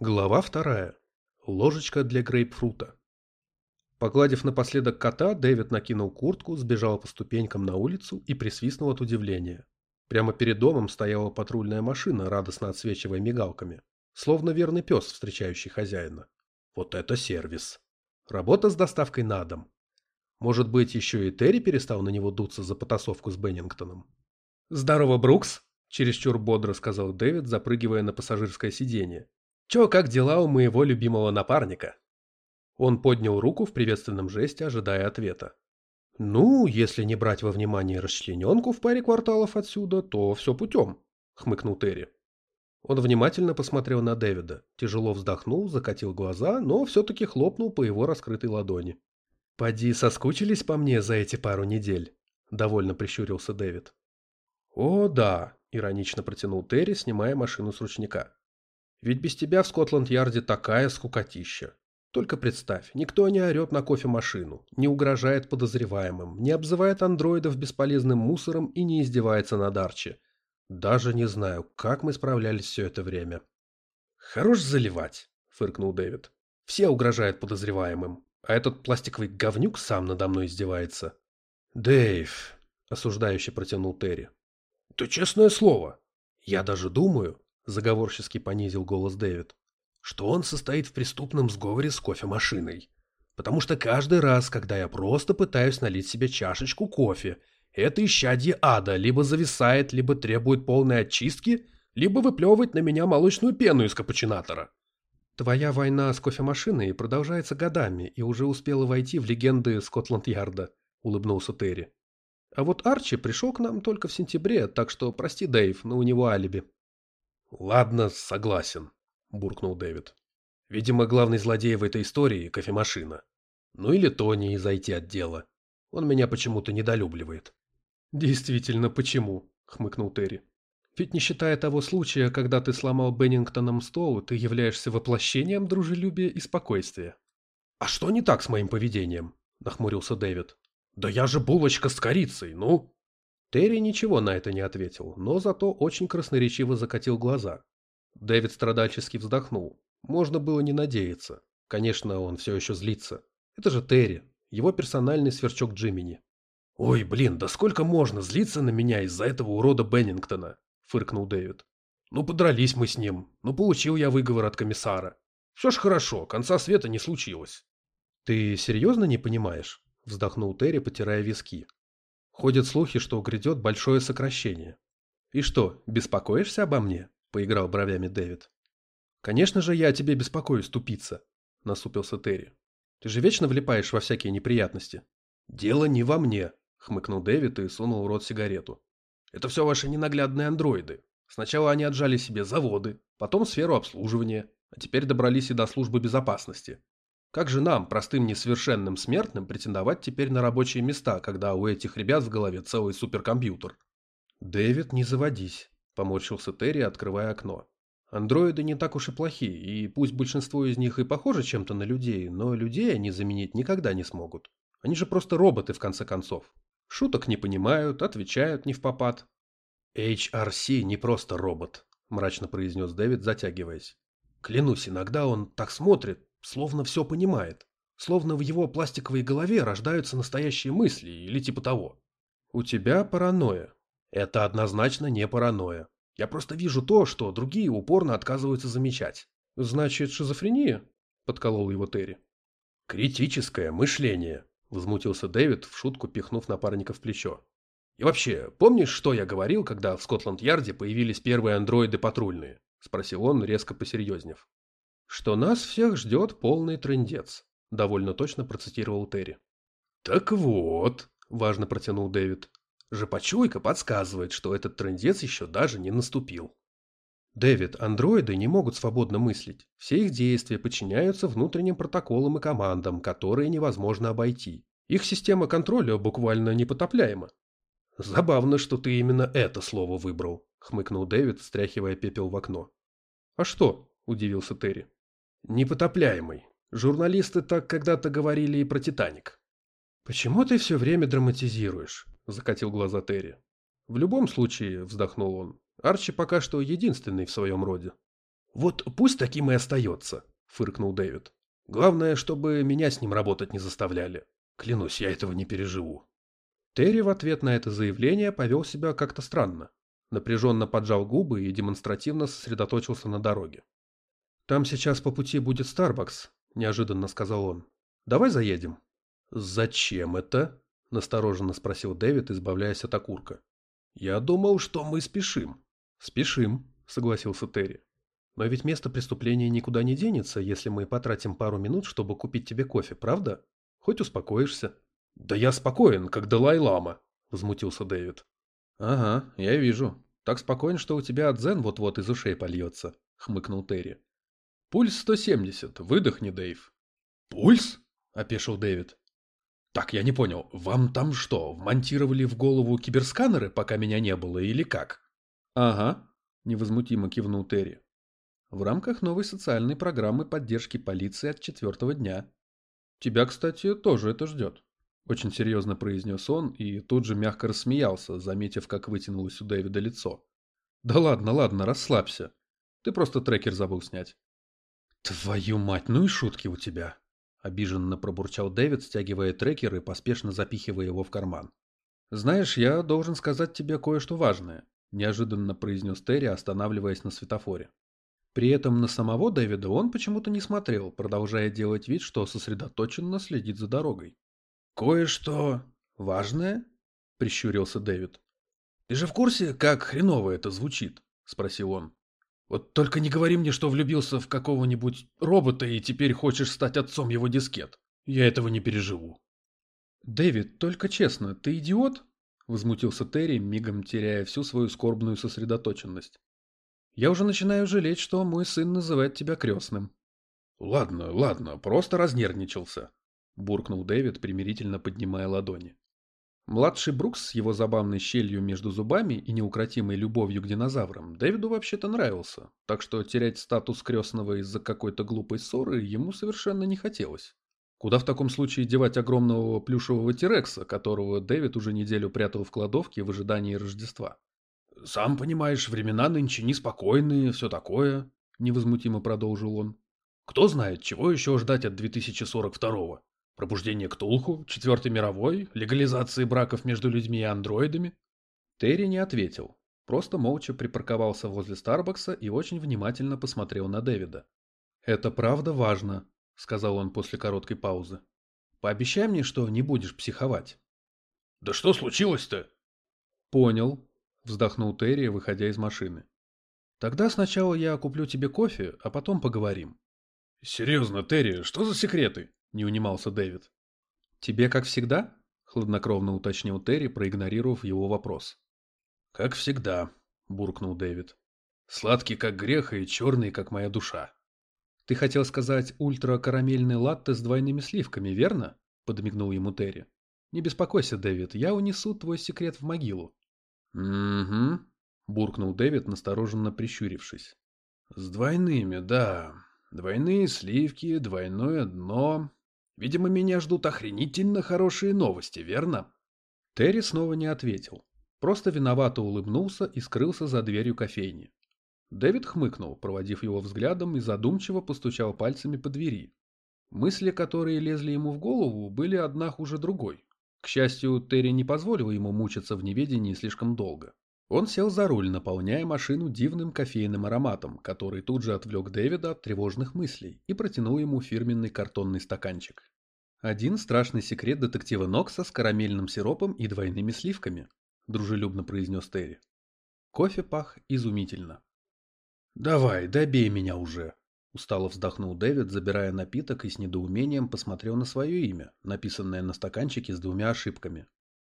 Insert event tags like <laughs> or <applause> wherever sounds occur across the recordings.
Глава вторая. Ложечка для грейпфрута. Погладив напоследок кота, Дэвид накинул куртку, сбежал по ступенькам на улицу и присвистнул от удивления. Прямо перед домом стояла патрульная машина, радостно отсвечивая мигалками. Словно верный пес, встречающий хозяина. Вот это сервис. Работа с доставкой на дом. Может быть, еще и Терри перестал на него дуться за потасовку с Беннингтоном? «Здорово, Брукс!» – чересчур бодро сказал Дэвид, запрыгивая на пассажирское сиденье. «Чё, как дела у моего любимого напарника?» Он поднял руку в приветственном жесте, ожидая ответа. «Ну, если не брать во внимание расчлененку в паре кварталов отсюда, то все путем», — хмыкнул Терри. Он внимательно посмотрел на Дэвида, тяжело вздохнул, закатил глаза, но все-таки хлопнул по его раскрытой ладони. «Поди, соскучились по мне за эти пару недель?» — довольно прищурился Дэвид. «О, да», — иронично протянул Терри, снимая машину с ручника. Ведь без тебя в Скотланд-Ярде такая скукотища. Только представь, никто не орет на кофемашину, не угрожает подозреваемым, не обзывает андроидов бесполезным мусором и не издевается над Арчи. Даже не знаю, как мы справлялись все это время. «Хорош заливать», — фыркнул Дэвид. «Все угрожают подозреваемым, а этот пластиковый говнюк сам надо мной издевается». «Дэйв», — осуждающе протянул Терри. «Да честное слово, я даже думаю, заговорчески понизил голос Дэвид, что он состоит в преступном сговоре с кофемашиной. Потому что каждый раз, когда я просто пытаюсь налить себе чашечку кофе, это исчадье ада либо зависает, либо требует полной очистки, либо выплевывает на меня молочную пену из капучинатора. Твоя война с кофемашиной продолжается годами и уже успела войти в легенды Скотланд-Ярда, улыбнулся Терри. А вот Арчи пришел к нам только в сентябре, так что прости, Дэйв, но у него алиби. «Ладно, согласен», – буркнул Дэвид. «Видимо, главный злодей в этой истории – кофемашина. Ну или Тони из IT-отдела. Он меня почему-то недолюбливает». «Действительно, почему?» – хмыкнул Терри. «Ведь не считая того случая, когда ты сломал Беннингтоном стол, ты являешься воплощением дружелюбия и спокойствия». «А что не так с моим поведением?» – нахмурился Дэвид. «Да я же булочка с корицей, ну!» Терри ничего на это не ответил, но зато очень красноречиво закатил глаза. Дэвид страдальчески вздохнул. Можно было не надеяться. Конечно, он все еще злится. Это же Терри, его персональный сверчок Джимини. «Ой, блин, да сколько можно злиться на меня из-за этого урода Беннингтона?» – фыркнул Дэвид. «Ну, подрались мы с ним. Ну, получил я выговор от комиссара. Все ж хорошо, конца света не случилось». «Ты серьезно не понимаешь?» – вздохнул Терри, потирая виски. Ходят слухи, что грядет большое сокращение. И что, беспокоишься обо мне? Поиграл бровями Дэвид. Конечно же, я о тебе беспокоюсь, тупица, насупился Терри. Ты же вечно влипаешь во всякие неприятности. Дело не во мне, хмыкнул Дэвид и сунул в рот сигарету. Это все ваши ненаглядные андроиды. Сначала они отжали себе заводы, потом сферу обслуживания, а теперь добрались и до службы безопасности. Как же нам, простым несовершенным смертным, претендовать теперь на рабочие места, когда у этих ребят в голове целый суперкомпьютер? «Дэвид, не заводись», – поморщился Терри, открывая окно. «Андроиды не так уж и плохие, и пусть большинство из них и похожи чем-то на людей, но людей они заменить никогда не смогут. Они же просто роботы, в конце концов. Шуток не понимают, отвечают не в попад». «HRC не просто робот», – мрачно произнес Дэвид, затягиваясь. «Клянусь, иногда он так смотрит, словно все понимает. Словно в его пластиковой голове рождаются настоящие мысли или типа того. У тебя паранойя. Это однозначно не паранойя. Я просто вижу то, что другие упорно отказываются замечать. Значит, шизофрения? Подколол его Терри. Критическое мышление, возмутился Дэвид, в шутку пихнув напарника в плечо. И вообще, помнишь, что я говорил, когда в Скотланд-Ярде появились первые андроиды патрульные? Спросил он, резко посерьезнев что нас всех ждет полный трындец», – довольно точно процитировал Терри. «Так вот», – важно протянул Дэвид, – «жопочуйка подсказывает, что этот трындец еще даже не наступил». «Дэвид, андроиды не могут свободно мыслить. Все их действия подчиняются внутренним протоколам и командам, которые невозможно обойти. Их система контроля буквально непотопляема». «Забавно, что ты именно это слово выбрал», – хмыкнул Дэвид, стряхивая пепел в окно. «А что?» – удивился Терри. Непотопляемый. Журналисты так когда-то говорили и про «Титаник». «Почему ты все время драматизируешь?» – закатил глаза Терри. «В любом случае», – вздохнул он, – «Арчи пока что единственный в своем роде». «Вот пусть таким и остается», — фыркнул Дэвид. «Главное, чтобы меня с ним работать не заставляли. Клянусь, я этого не переживу». Терри в ответ на это заявление повел себя как-то странно. Напряженно поджал губы и демонстративно сосредоточился на дороге. «Там сейчас по пути будет Старбакс», – неожиданно сказал он. «Давай заедем». «Зачем это?» – настороженно спросил Дэвид, избавляясь от окурка. «Я думал, что мы спешим». «Спешим», – согласился Терри. «Но ведь место преступления никуда не денется, если мы потратим пару минут, чтобы купить тебе кофе, правда? Хоть успокоишься». «Да я спокоен, как Далай-Лама», – возмутился Дэвид. «Ага, я вижу. Так спокоен, что у тебя дзен вот-вот из ушей польется», — хмыкнул Терри. «Пульс 170. Выдохни, Дэйв». «Пульс?» — опешил Дэвид. «Так, я не понял, вам там что, вмонтировали в голову киберсканеры, пока меня не было, или как?» «Ага», — невозмутимо кивнул Терри. «В рамках новой социальной программы поддержки полиции от четвертого дня. Тебя, кстати, тоже это ждет». Очень серьезно произнес он и тут же мягко рассмеялся, заметив, как вытянулось у Дэвида лицо. «Да ладно, ладно, расслабься. Ты просто трекер забыл снять». «Твою мать, ну и шутки у тебя!» Обиженно пробурчал Дэвид, стягивая трекер и поспешно запихивая его в карман. «Знаешь, я должен сказать тебе кое-что важное», – неожиданно произнес Терри, останавливаясь на светофоре. При этом на самого Дэвида он почему-то не смотрел, продолжая делать вид, что сосредоточенно следит за дорогой. «Кое-что важное?» – прищурился Дэвид. «Ты же в курсе, как хреново это звучит?» – спросил он. «Вот только не говори мне, что влюбился в какого-нибудь робота и теперь хочешь стать отцом его дискет. Я этого не переживу». «Дэвид, только честно, ты идиот?» – возмутился Терри, мигом теряя всю свою скорбную сосредоточенность. «Я уже начинаю жалеть, что мой сын называет тебя крестным». «Ладно, ладно, просто разнервничался», – буркнул Дэвид, примирительно поднимая ладони. Младший Брукс с его забавной щелью между зубами и неукротимой любовью к динозаврам Дэвиду вообще-то нравился, так что терять статус крестного из-за какой-то глупой ссоры ему совершенно не хотелось. Куда в таком случае девать огромного плюшевого Тирекса, которого Дэвид уже неделю прятал в кладовке в ожидании Рождества? «Сам понимаешь, времена нынче неспокойные, все такое», — невозмутимо продолжил он. «Кто знает, чего еще ждать от 2042-го? Пробуждение Ктулху, Четвертой мировой, легализации браков между людьми и андроидами? Терри не ответил, просто молча припарковался возле Старбакса и очень внимательно посмотрел на Дэвида. «Это правда важно», — сказал он после короткой паузы. «Пообещай мне, что не будешь психовать». «Да что случилось-то?» «Понял», — вздохнул Терри, выходя из машины. «Тогда сначала я куплю тебе кофе, а потом поговорим». «Серьезно, Терри, что за секреты?» Не унимался Дэвид. «Тебе как всегда?» – хладнокровно уточнил Терри, проигнорировав его вопрос. «Как всегда», – буркнул Дэвид. «Сладкий, как грех, и черный, как моя душа». «Ты хотел сказать ультра-карамельный латте с двойными сливками, верно?» – подмигнул ему Терри. «Не беспокойся, Дэвид, я унесу твой секрет в могилу». «Угу», – буркнул Дэвид, настороженно прищурившись. «С двойными, да. Двойные сливки, двойное дно, Видимо, меня ждут охренительно хорошие новости, верно? Терри снова не ответил. Просто виновато улыбнулся и скрылся за дверью кофейни. Дэвид хмыкнул, проводив его взглядом и задумчиво постучал пальцами по двери. Мысли, которые лезли ему в голову, были одна хуже другой. К счастью, Терри не позволил ему мучиться в неведении слишком долго. Он сел за руль, наполняя машину дивным кофейным ароматом, который тут же отвлек Дэвида от тревожных мыслей и протянул ему фирменный картонный стаканчик. Один страшный секрет детектива Нокса с карамельным сиропом и двойными сливками, дружелюбно произнес Терри. Кофе пах изумительно. «Давай, добей меня уже!» Устало вздохнул Дэвид, забирая напиток и с недоумением посмотрел на свое имя, написанное на стаканчике с двумя ошибками.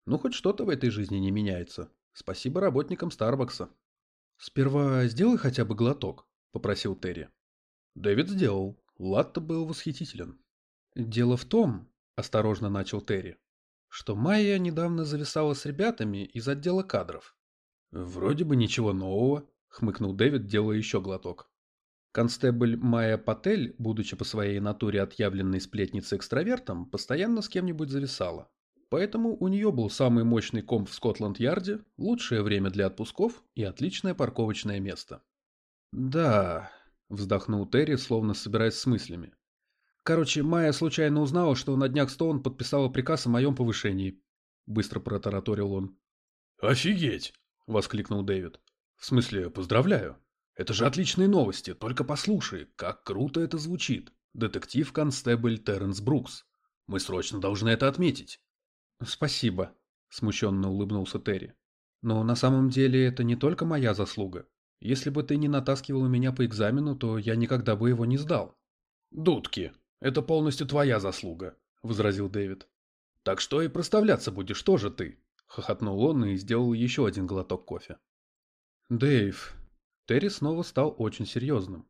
Ну, хоть что-то в этой жизни не меняется. Спасибо работникам Старбакса. «Сперва сделай хотя бы глоток», — попросил Терри. Дэвид сделал. Латте был восхитителен. «Дело в том», — осторожно начал Терри, «что Майя недавно зависала с ребятами из отдела кадров». «Вроде бы ничего нового», — хмыкнул Дэвид, делая еще глоток. Констебль Майя Патель, будучи по своей натуре отъявленной сплетницей-экстравертом, постоянно с кем-нибудь зависала. Поэтому у нее был самый мощный комп в Скотланд-Ярде, лучшее время для отпусков и отличное парковочное место. «Да», — Вздохнул Терри, словно собираясь с мыслями. Короче, Майя случайно узнала, что на днях Стоун подписала приказ о моем повышении. Быстро протараторил он. «Офигеть!» — воскликнул Дэвид. «В смысле, поздравляю. Это же отличные новости, только послушай, как круто это звучит. Детектив-констебль Терренс Брукс. Мы срочно должны это отметить». «Спасибо», — смущенно улыбнулся Терри. «Но на самом деле это не только моя заслуга. Если бы ты не натаскивал меня по экзамену, то я никогда бы его не сдал». «Дудки, это полностью твоя заслуга», — возразил Дэвид. «Так что и проставляться будешь тоже ты», — хохотнул он и сделал еще один глоток кофе. «Дэйв...» Терри снова стал очень серьезным.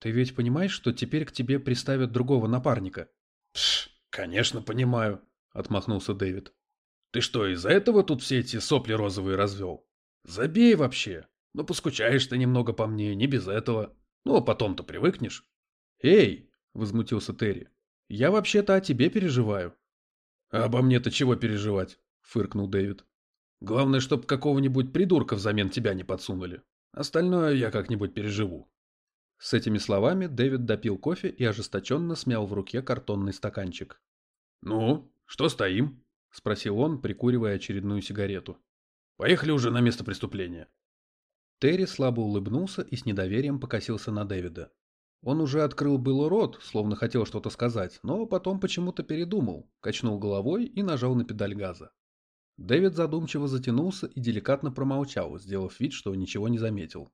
«Ты ведь понимаешь, что теперь к тебе приставят другого напарника?» «Пш, конечно понимаю», — отмахнулся Дэвид. «Ты что, из-за этого тут все эти сопли розовые развел? Забей вообще. Ну, поскучаешь ты немного по мне, не без этого. Ну, а потом-то привыкнешь». «Эй!» — возмутился Терри. «Я вообще-то о тебе переживаю». «А обо мне-то чего переживать?» — фыркнул Дэвид. «Главное, чтоб какого-нибудь придурка взамен тебя не подсунули. Остальное я как-нибудь переживу». С этими словами Дэвид допил кофе и ожесточенно смял в руке картонный стаканчик. «Ну, что стоим?» — спросил он, прикуривая очередную сигарету. «Поехали уже на место преступления». Терри слабо улыбнулся и с недоверием покосился на Дэвида. Он уже открыл было рот, словно хотел что-то сказать, но потом почему-то передумал, качнул головой и нажал на педаль газа. Дэвид задумчиво затянулся и деликатно промолчал, сделав вид, что ничего не заметил.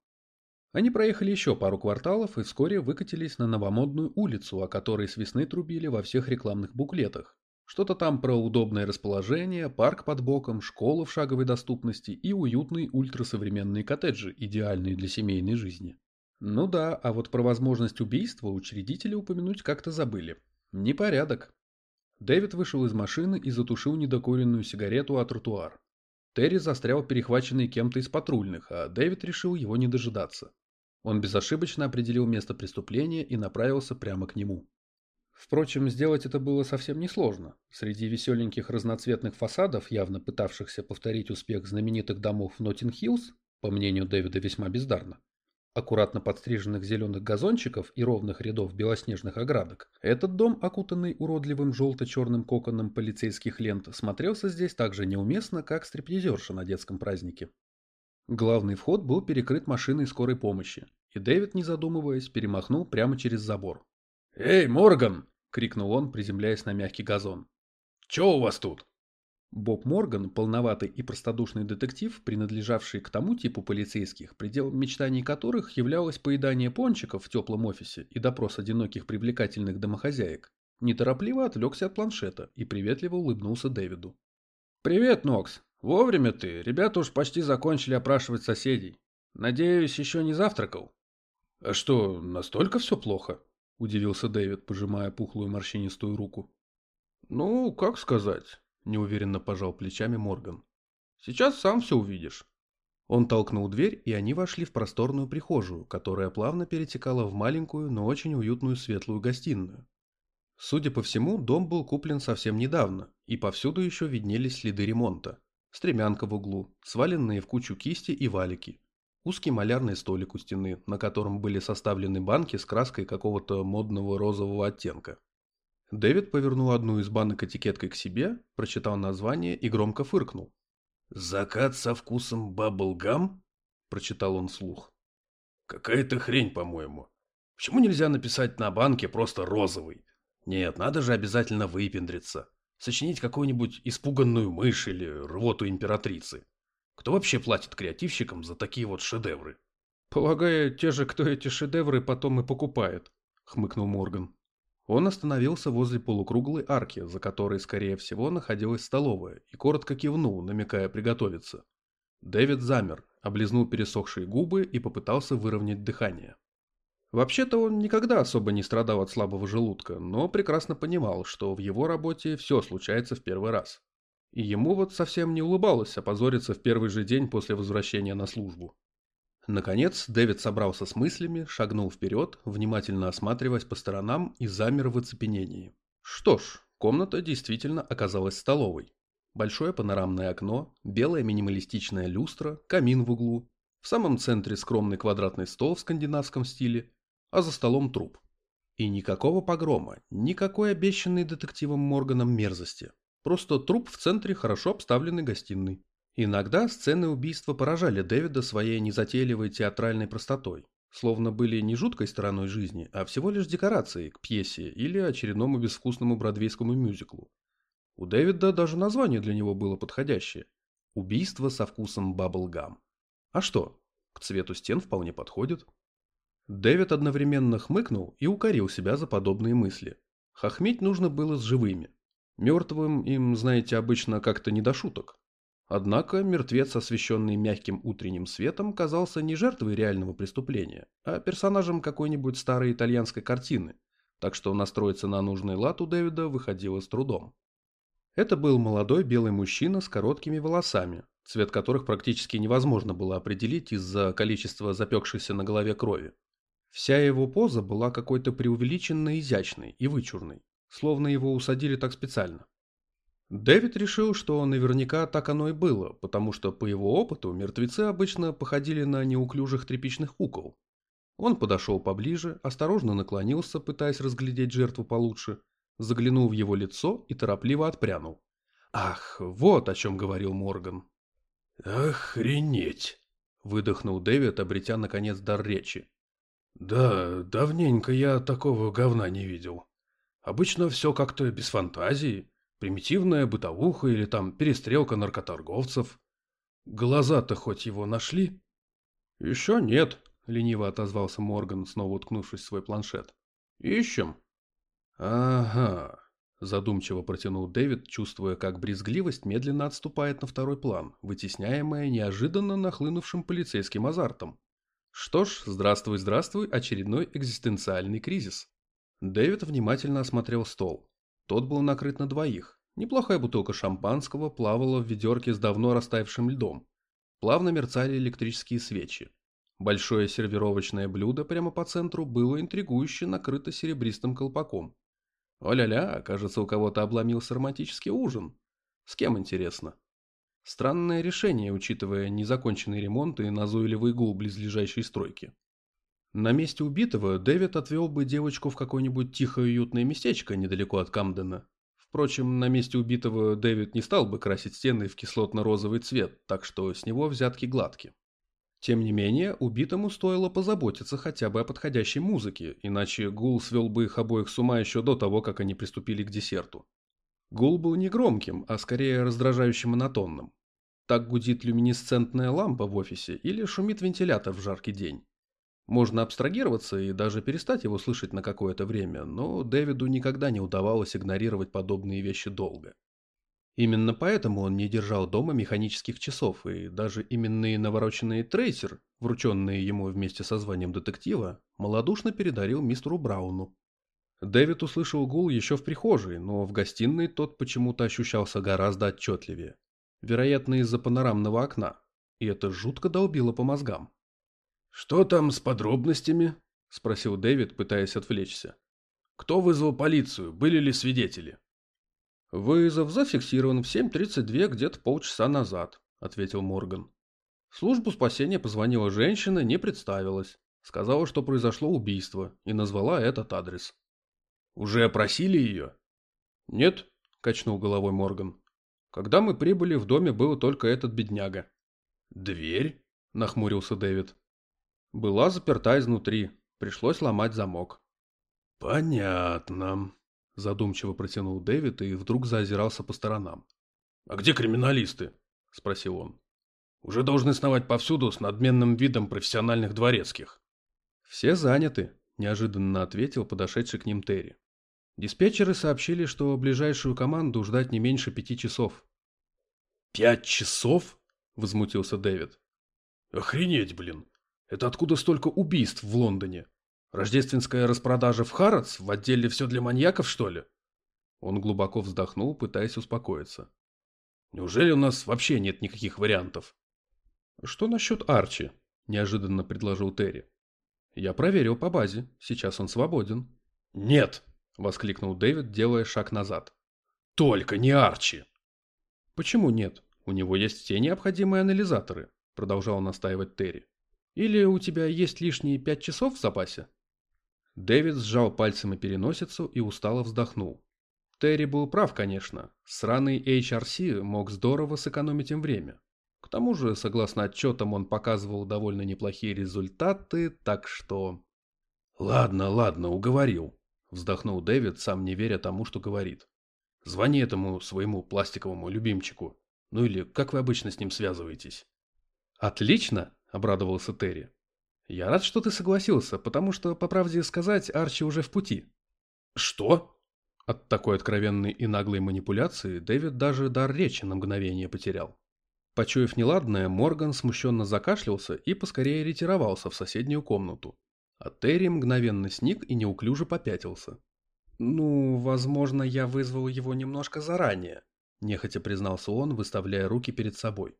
Они проехали еще пару кварталов и вскоре выкатились на новомодную улицу, о которой с весны трубили во всех рекламных буклетах. Что-то там про удобное расположение, парк под боком, школу в шаговой доступности и уютные ультрасовременные коттеджи, идеальные для семейной жизни. Ну да, а вот про возможность убийства учредители упомянуть как-то забыли. Непорядок. Дэвид вышел из машины и затушил недокуренную сигарету о тротуар. Терри застрял перехваченный кем-то из патрульных, а Дэвид решил его не дожидаться. Он безошибочно определил место преступления и направился прямо к нему. Впрочем, сделать это было совсем несложно. Среди веселеньких разноцветных фасадов, явно пытавшихся повторить успех знаменитых домов Ноттинг-Хиллз, по мнению Дэвида весьма бездарно, аккуратно подстриженных зеленых газончиков и ровных рядов белоснежных оградок, этот дом, окутанный уродливым желто-черным коконом полицейских лент, смотрелся здесь так же неуместно, как стриптизерша на детском празднике. Главный вход был перекрыт машиной скорой помощи, и Дэвид, не задумываясь, перемахнул прямо через забор. «Эй, Морган!» — крикнул он, приземляясь на мягкий газон. «Чё у вас тут?» Боб Морган, полноватый и простодушный детектив, принадлежавший к тому типу полицейских, пределом мечтаний которых являлось поедание пончиков в теплом офисе и допрос одиноких привлекательных домохозяек, неторопливо отвлекся от планшета и приветливо улыбнулся Дэвиду. «Привет, Нокс. Вовремя ты. Ребята уж почти закончили опрашивать соседей. Надеюсь, еще не завтракал?» «А что, настолько все плохо?» – удивился Дэвид, пожимая пухлую морщинистую руку. «Ну, как сказать?» неуверенно пожал плечами Морган. Сейчас сам все увидишь. Он толкнул дверь, и они вошли в просторную прихожую, которая плавно перетекала в маленькую, но очень уютную светлую гостиную. Судя по всему, дом был куплен совсем недавно, и повсюду еще виднелись следы ремонта. Стремянка в углу, сваленные в кучу кисти и валики, узкий малярный столик у стены, на котором были составлены банки с краской какого-то модного розового оттенка. Дэвид повернул одну из банок этикеткой к себе, прочитал название и громко фыркнул. «Закат со вкусом баблгам?» – прочитал он вслух. «Какая-то хрень, по-моему. Почему нельзя написать на банке просто розовый? Нет, надо же обязательно выпендриться. Сочинить какую-нибудь испуганную мышь или рвоту императрицы. Кто вообще платит креативщикам за такие вот шедевры?» «Полагаю, те же, кто эти шедевры потом и покупает», – хмыкнул Морган. Он остановился возле полукруглой арки, за которой, скорее всего, находилась столовая, и коротко кивнул, намекая приготовиться. Дэвид замер, облизнул пересохшие губы и попытался выровнять дыхание. Вообще-то он никогда особо не страдал от слабого желудка, но прекрасно понимал, что в его работе все случается в первый раз. И ему вот совсем не улыбалось опозориться в первый же день после возвращения на службу. Наконец, Дэвид собрался с мыслями, шагнул вперед, внимательно осматриваясь по сторонам и замер в оцепенении. Что ж, комната действительно оказалась столовой. Большое панорамное окно, белая минималистичная люстра, камин в углу. В самом центре скромный квадратный стол в скандинавском стиле. а за столом труп. И никакого погрома, никакой обещанной детективом Морганом мерзости. Просто труп в центре хорошо обставленной гостиной. Иногда сцены убийства поражали Дэвида своей незатейливой театральной простотой, словно были не жуткой стороной жизни, а всего лишь декорацией к пьесе или очередному безвкусному бродвейскому мюзиклу. У Дэвида даже название для него было подходящее – «Убийство со вкусом баблгам». А что, к цвету стен вполне подходит. Дэвид одновременно хмыкнул и укорил себя за подобные мысли. Хохметь нужно было с живыми. Мертвым им, знаете, обычно как-то не до шуток. Однако мертвец, освещенный мягким утренним светом, казался не жертвой реального преступления, а персонажем какой-нибудь старой итальянской картины, так что настроиться на нужный лад у Дэвида выходило с трудом. Это был молодой белый мужчина с короткими волосами, цвет которых практически невозможно было определить из-за количества запекшейся на голове крови. Вся его поза была какой-то преувеличенно изящной и вычурной, словно его усадили так специально. Дэвид решил, что наверняка так оно и было, потому что по его опыту мертвецы обычно походили на неуклюжих тряпичных кукол. Он подошел поближе, осторожно наклонился, пытаясь разглядеть жертву получше, заглянул в его лицо и торопливо отпрянул. Ах, вот о чем говорил Морган. «Охренеть!» – выдохнул Дэвид, обретя наконец дар речи. Да, давненько я такого говна не видел. Обычно все как-то без фантазии. Примитивная бытовуха или там перестрелка наркоторговцев. Глаза-то хоть его нашли? Еще нет, лениво отозвался Морган, снова уткнувшись в свой планшет. Ищем. Ага, задумчиво протянул Дэвид, чувствуя, как брезгливость медленно отступает на второй план, вытесняемая неожиданно нахлынувшим полицейским азартом. Что ж, здравствуй, здравствуй, очередной экзистенциальный кризис. Дэвид внимательно осмотрел стол. Тот был накрыт на двоих. Неплохая бутылка шампанского плавала в ведерке с давно растаявшим льдом. Плавно мерцали электрические свечи. Большое сервировочное блюдо прямо по центру было интригующе накрыто серебристым колпаком. О-ля-ля, кажется, у кого-то обломился романтический ужин. С кем, интересно? Странное решение, учитывая незаконченный ремонт и назойливый гул близлежащей стройки. На месте убитого Дэвид отвел бы девочку в какое-нибудь тихое уютное местечко недалеко от Камдена. Впрочем, на месте убитого Дэвид не стал бы красить стены в кислотно-розовый цвет, так что с него взятки гладки. Тем не менее, убитому стоило позаботиться хотя бы о подходящей музыке, иначе гул свел бы их обоих с ума еще до того, как они приступили к десерту. Гул был не громким, а скорее раздражающим монотонным. Так гудит люминесцентная лампа в офисе или шумит вентилятор в жаркий день. Можно абстрагироваться и даже перестать его слышать на какое-то время, но Дэвиду никогда не удавалось игнорировать подобные вещи долго. Именно поэтому он не держал дома механических часов, и даже именные навороченные трейсер, врученные ему вместе со званием детектива, малодушно передарил мистеру Брауну. Дэвид услышал гул еще в прихожей, но в гостиной тот почему-то ощущался гораздо отчетливее. Вероятно, из-за панорамного окна. И это жутко долбило по мозгам. «Что там с подробностями?» – спросил Дэвид, пытаясь отвлечься. «Кто вызвал полицию? Были ли свидетели?» «Вызов зафиксирован в 7.32 где-то полчаса назад», – ответил Морган. В службу спасения позвонила женщина, не представилась. Сказала, что произошло убийство, и назвала этот адрес. «Уже опросили ее?» «Нет», – качнул головой Морган. Когда мы прибыли, в доме был только этот бедняга. «Дверь?» – нахмурился Дэвид. Была заперта изнутри. Пришлось ломать замок. «Понятно», – задумчиво протянул Дэвид и вдруг заозирался по сторонам. «А где криминалисты?» – спросил он. «Уже должны сновать повсюду с надменным видом профессиональных дворецких». «Все заняты», – неожиданно ответил подошедший к ним Терри. Диспетчеры сообщили, что ближайшую команду ждать не меньше пяти часов. «Пять часов?» – возмутился Дэвид. «Охренеть, блин! Это откуда столько убийств в Лондоне? Рождественская распродажа в Харатс в отделе «Все для маньяков», что ли?» Он глубоко вздохнул, пытаясь успокоиться. «Неужели у нас вообще нет никаких вариантов?» «Что насчет Арчи?» – неожиданно предложил Терри. «Я проверил по базе. Сейчас он свободен». «Нет!» – воскликнул Дэвид, делая шаг назад. «Только не Арчи!» «Почему нет? У него есть все необходимые анализаторы», – продолжал настаивать Терри. «Или у тебя есть лишние пять часов в запасе?» Дэвид сжал пальцами переносицу и устало вздохнул. Терри был прав, конечно. Сраный HRC мог здорово сэкономить им время. К тому же, согласно отчетам, он показывал довольно неплохие результаты, так что... «Ладно, ладно, уговорил», — вздохнул Дэвид, сам не веря тому, что говорит. «Звони этому своему пластиковому любимчику. Ну или как вы обычно с ним связываетесь?» «Отлично!» — обрадовался Терри. «Я рад, что ты согласился, потому что, по правде сказать, Арчи уже в пути». «Что?» От такой откровенной и наглой манипуляции Дэвид даже дар речи на мгновение потерял. Почуяв неладное, Морган смущенно закашлялся и поскорее ретировался в соседнюю комнату. А Терри мгновенно сник и неуклюже попятился. «Ну, возможно, я вызвал его немножко заранее», – нехотя признался он, выставляя руки перед собой.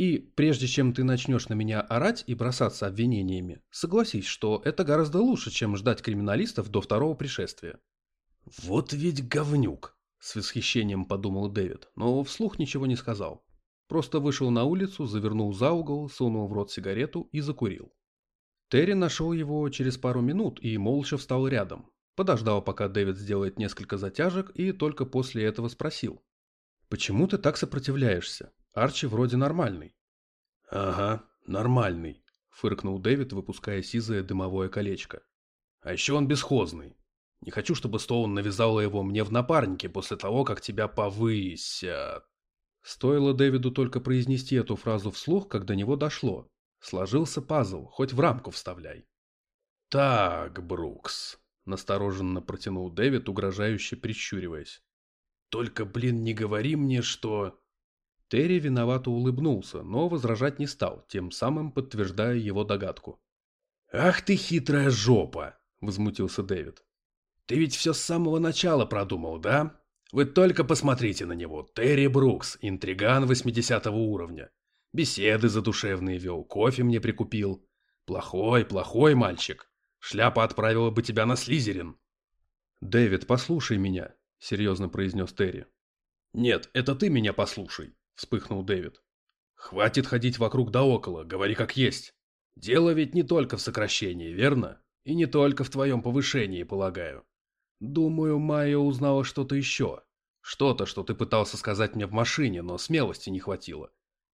«И прежде чем ты начнешь на меня орать и бросаться обвинениями, согласись, что это гораздо лучше, чем ждать криминалистов до второго пришествия». «Вот ведь говнюк!» – с восхищением подумал Дэвид, но вслух ничего не сказал. Просто вышел на улицу, завернул за угол, сунул в рот сигарету и закурил. Терри нашел его через пару минут и молча встал рядом. Подождал, пока Дэвид сделает несколько затяжек, и только после этого спросил. «Почему ты так сопротивляешься? Арчи вроде нормальный». «Ага, нормальный», — фыркнул Дэвид, выпуская сизое дымовое колечко. «А еще он бесхозный. Не хочу, чтобы Стоун навязала его мне в напарнике после того, как тебя повысят. Стоило Дэвиду только произнести эту фразу вслух, как до него дошло. Сложился пазл, хоть в рамку вставляй. «Так, Брукс», — настороженно протянул Дэвид, угрожающе прищуриваясь. «Только, блин, не говори мне, что...» Терри виновато улыбнулся, но возражать не стал, тем самым подтверждая его догадку. «Ах ты хитрая жопа!» — возмутился Дэвид. Ты ведь все с самого начала продумал, да? Вы только посмотрите на него. Терри Брукс, интриган 80 уровня. Беседы задушевные вел, кофе мне прикупил. Плохой, плохой мальчик. Шляпа отправила бы тебя на Слизерин. «Дэвид, послушай меня», — серьезно произнес Терри. «Нет, это ты меня послушай», — вспыхнул Дэвид. «Хватит ходить вокруг да около, говори как есть. Дело ведь не только в сокращении, верно? И не только в твоем повышении, полагаю. Думаю, Майя узнала что-то еще. Что-то, что ты пытался сказать мне в машине, но смелости не хватило.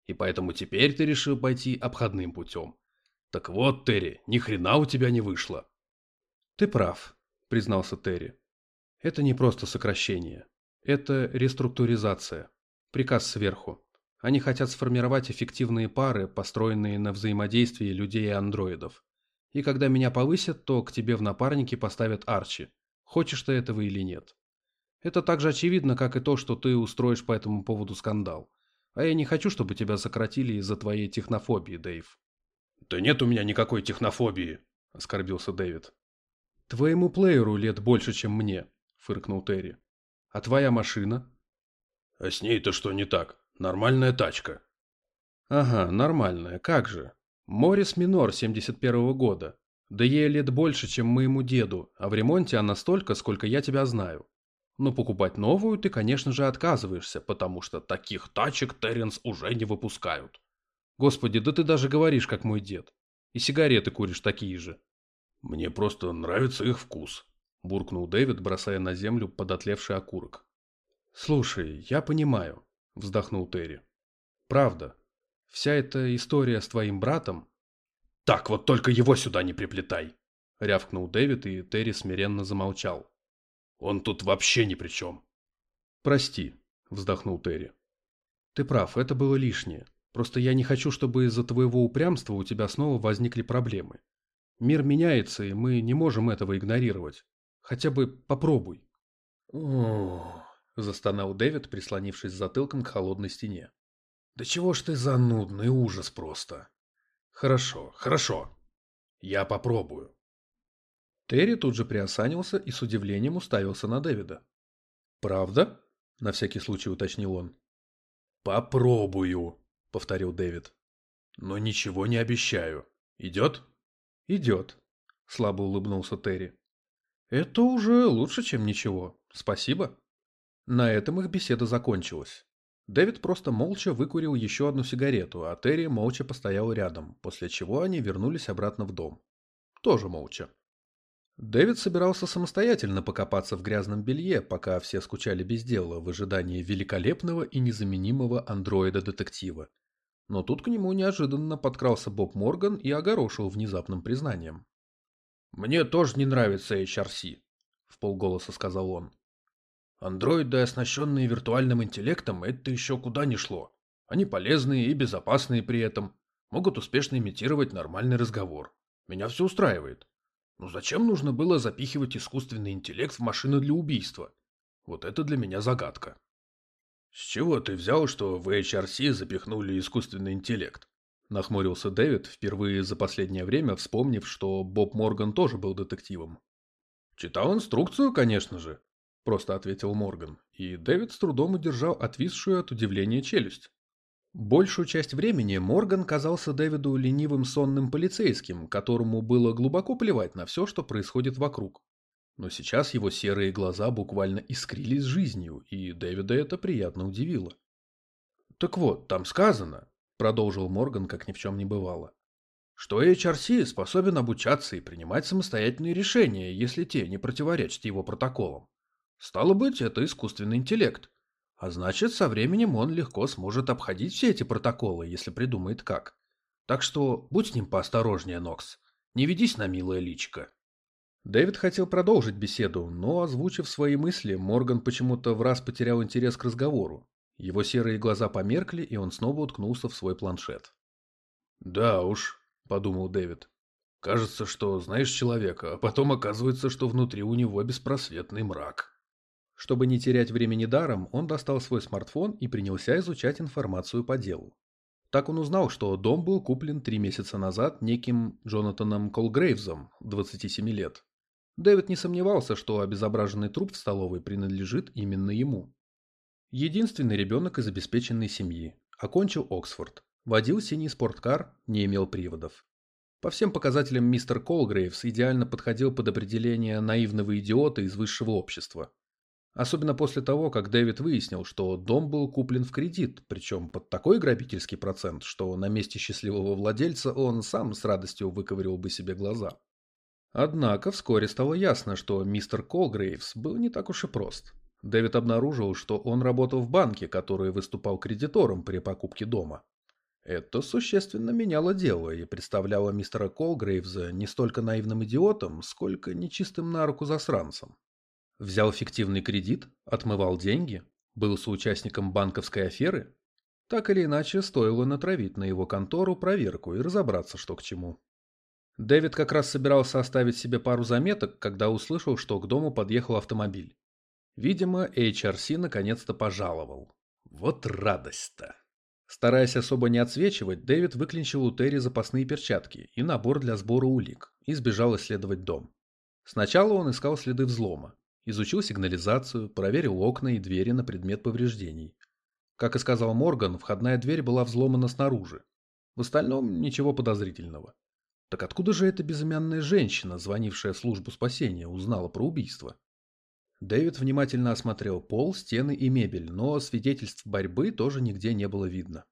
И поэтому теперь ты решил пойти обходным путем. Так вот, Терри, ни хрена у тебя не вышло. Ты прав, признался Терри. Это не просто сокращение. Это реструктуризация. Приказ сверху. Они хотят сформировать эффективные пары, построенные на взаимодействии людей и андроидов. И когда меня повысят, то к тебе в напарники поставят Арчи. Хочешь ты этого или нет. Это так же очевидно, как и то, что ты устроишь по этому поводу скандал. А я не хочу, чтобы тебя сократили из-за твоей технофобии, Дэйв. Да нет у меня никакой технофобии, оскорбился Дэвид. Твоему плееру лет больше, чем мне, фыркнул Терри. А твоя машина? А с ней-то что не так? Нормальная тачка. Ага, нормальная, как же. Морис Минор 71-го года. Да ей лет больше, чем моему деду, а в ремонте она столько, сколько я тебя знаю. Но покупать новую ты, конечно же, отказываешься, потому что таких тачек Терренс уже не выпускают. Господи, да ты даже говоришь, как мой дед. И сигареты куришь такие же. Мне просто нравится их вкус, буркнул Дэвид, бросая на землю подотлевший окурок. Слушай, я понимаю, вздохнул Терри. Правда. Вся эта история с твоим братом «Так вот только его сюда не приплетай!» — рявкнул Дэвид, и Терри смиренно замолчал. «Он тут вообще ни при чем!» «Прости», — вздохнул Терри. «Ты прав, это было лишнее. Просто я не хочу, чтобы из-за твоего упрямства у тебя снова возникли проблемы. Мир меняется, и мы не можем этого игнорировать. Хотя бы попробуй». «Ох», — застонал Дэвид, прислонившись затылком к холодной стене. «Да чего ж ты занудный, ужас просто!» Хорошо, хорошо. Я попробую. Терри тут же приосанился и с удивлением уставился на Дэвида. «Правда?» – на всякий случай уточнил он. «Попробую», – повторил Дэвид. «Но ничего не обещаю. Идет?» «Идет», – слабо улыбнулся Терри. «Это уже лучше, чем ничего. Спасибо». На этом их беседа закончилась. Дэвид просто молча выкурил еще одну сигарету, а Терри молча постоял рядом, после чего они вернулись обратно в дом. Тоже молча. Дэвид собирался самостоятельно покопаться в грязном белье, пока все скучали без дела в ожидании великолепного и незаменимого андроида-детектива. Но тут к нему неожиданно подкрался Боб Морган и огорошил внезапным признанием. «Мне тоже не нравится HRC», — в полголоса сказал он. «Андроиды, оснащенные виртуальным интеллектом, это еще куда ни шло. Они полезные и безопасные при этом, могут успешно имитировать нормальный разговор. Меня все устраивает. Но зачем нужно было запихивать искусственный интеллект в машину для убийства? Вот это для меня загадка. С чего ты взял, что в HRC запихнули искусственный интеллект? Нахмурился Дэвид, впервые за последнее время вспомнив, что Боб Морган тоже был детективом. Читал инструкцию, конечно же, просто ответил Морган, и Дэвид с трудом удержал отвисшую от удивления челюсть. Большую часть времени Морган казался Дэвиду ленивым сонным полицейским, которому было глубоко плевать на все, что происходит вокруг. Но сейчас его серые глаза буквально искрились жизнью, и Дэвида это приятно удивило. «Так вот, там сказано», — продолжил Морган, как ни в чем не бывало, что HRC способен обучаться и принимать самостоятельные решения, если те не противоречат его протоколам. Стало быть, это искусственный интеллект. А значит, со временем он легко сможет обходить все эти протоколы, если придумает как. Так что будь с ним поосторожнее, Нокс. Не ведись на милое личико. Дэвид хотел продолжить беседу, но, озвучив свои мысли, Морган почему-то в раз потерял интерес к разговору. Его серые глаза померкли, и он снова уткнулся в свой планшет. «Да уж», — подумал Дэвид. «Кажется, что знаешь человека, а потом оказывается, что внутри у него беспросветный мрак». Чтобы не терять времени даром, он достал свой смартфон и принялся изучать информацию по делу. Так он узнал, что дом был куплен три месяца назад неким Джонатаном Колгрейвзом, 27 лет. Дэвид не сомневался, что обезображенный труп в столовой принадлежит именно ему. Единственный ребенок из обеспеченной семьи. Окончил Оксфорд. Водил синий спорткар, не имел приводов. По всем показателям мистер Колгрейвс идеально подходил под определение наивного идиота из высшего общества. Особенно после того, как Дэвид выяснил, что дом был куплен в кредит, причем под такой грабительский процент, что на месте счастливого владельца он сам с радостью выковырил бы себе глаза. Однако вскоре стало ясно, что мистер Колгрейвс был не так уж и прост. Дэвид обнаружил, что он работал в банке, который выступал кредитором при покупке дома. Это существенно меняло дело и представляло мистера Колгрейвза не столько наивным идиотом, сколько нечистым на руку засранцем. Взял фиктивный кредит, отмывал деньги, был соучастником банковской аферы. Так или иначе, стоило натравить на его контору проверку и разобраться, что к чему. Дэвид как раз собирался оставить себе пару заметок, когда услышал, что к дому подъехал автомобиль. Видимо, HRC наконец-то пожаловал. Вот радость-то! Стараясь особо не отсвечивать, Дэвид выклинчил у Терри запасные перчатки и набор для сбора улик и сбежал исследовать дом. Сначала он искал следы взлома. Изучил сигнализацию, проверил окна и двери на предмет повреждений. Как и сказал Морган, входная дверь была взломана снаружи. В остальном ничего подозрительного. Так откуда же эта безымянная женщина, звонившая в службу спасения, узнала про убийство? Дэвид внимательно осмотрел пол, стены и мебель, но свидетельств борьбы тоже нигде не было видно.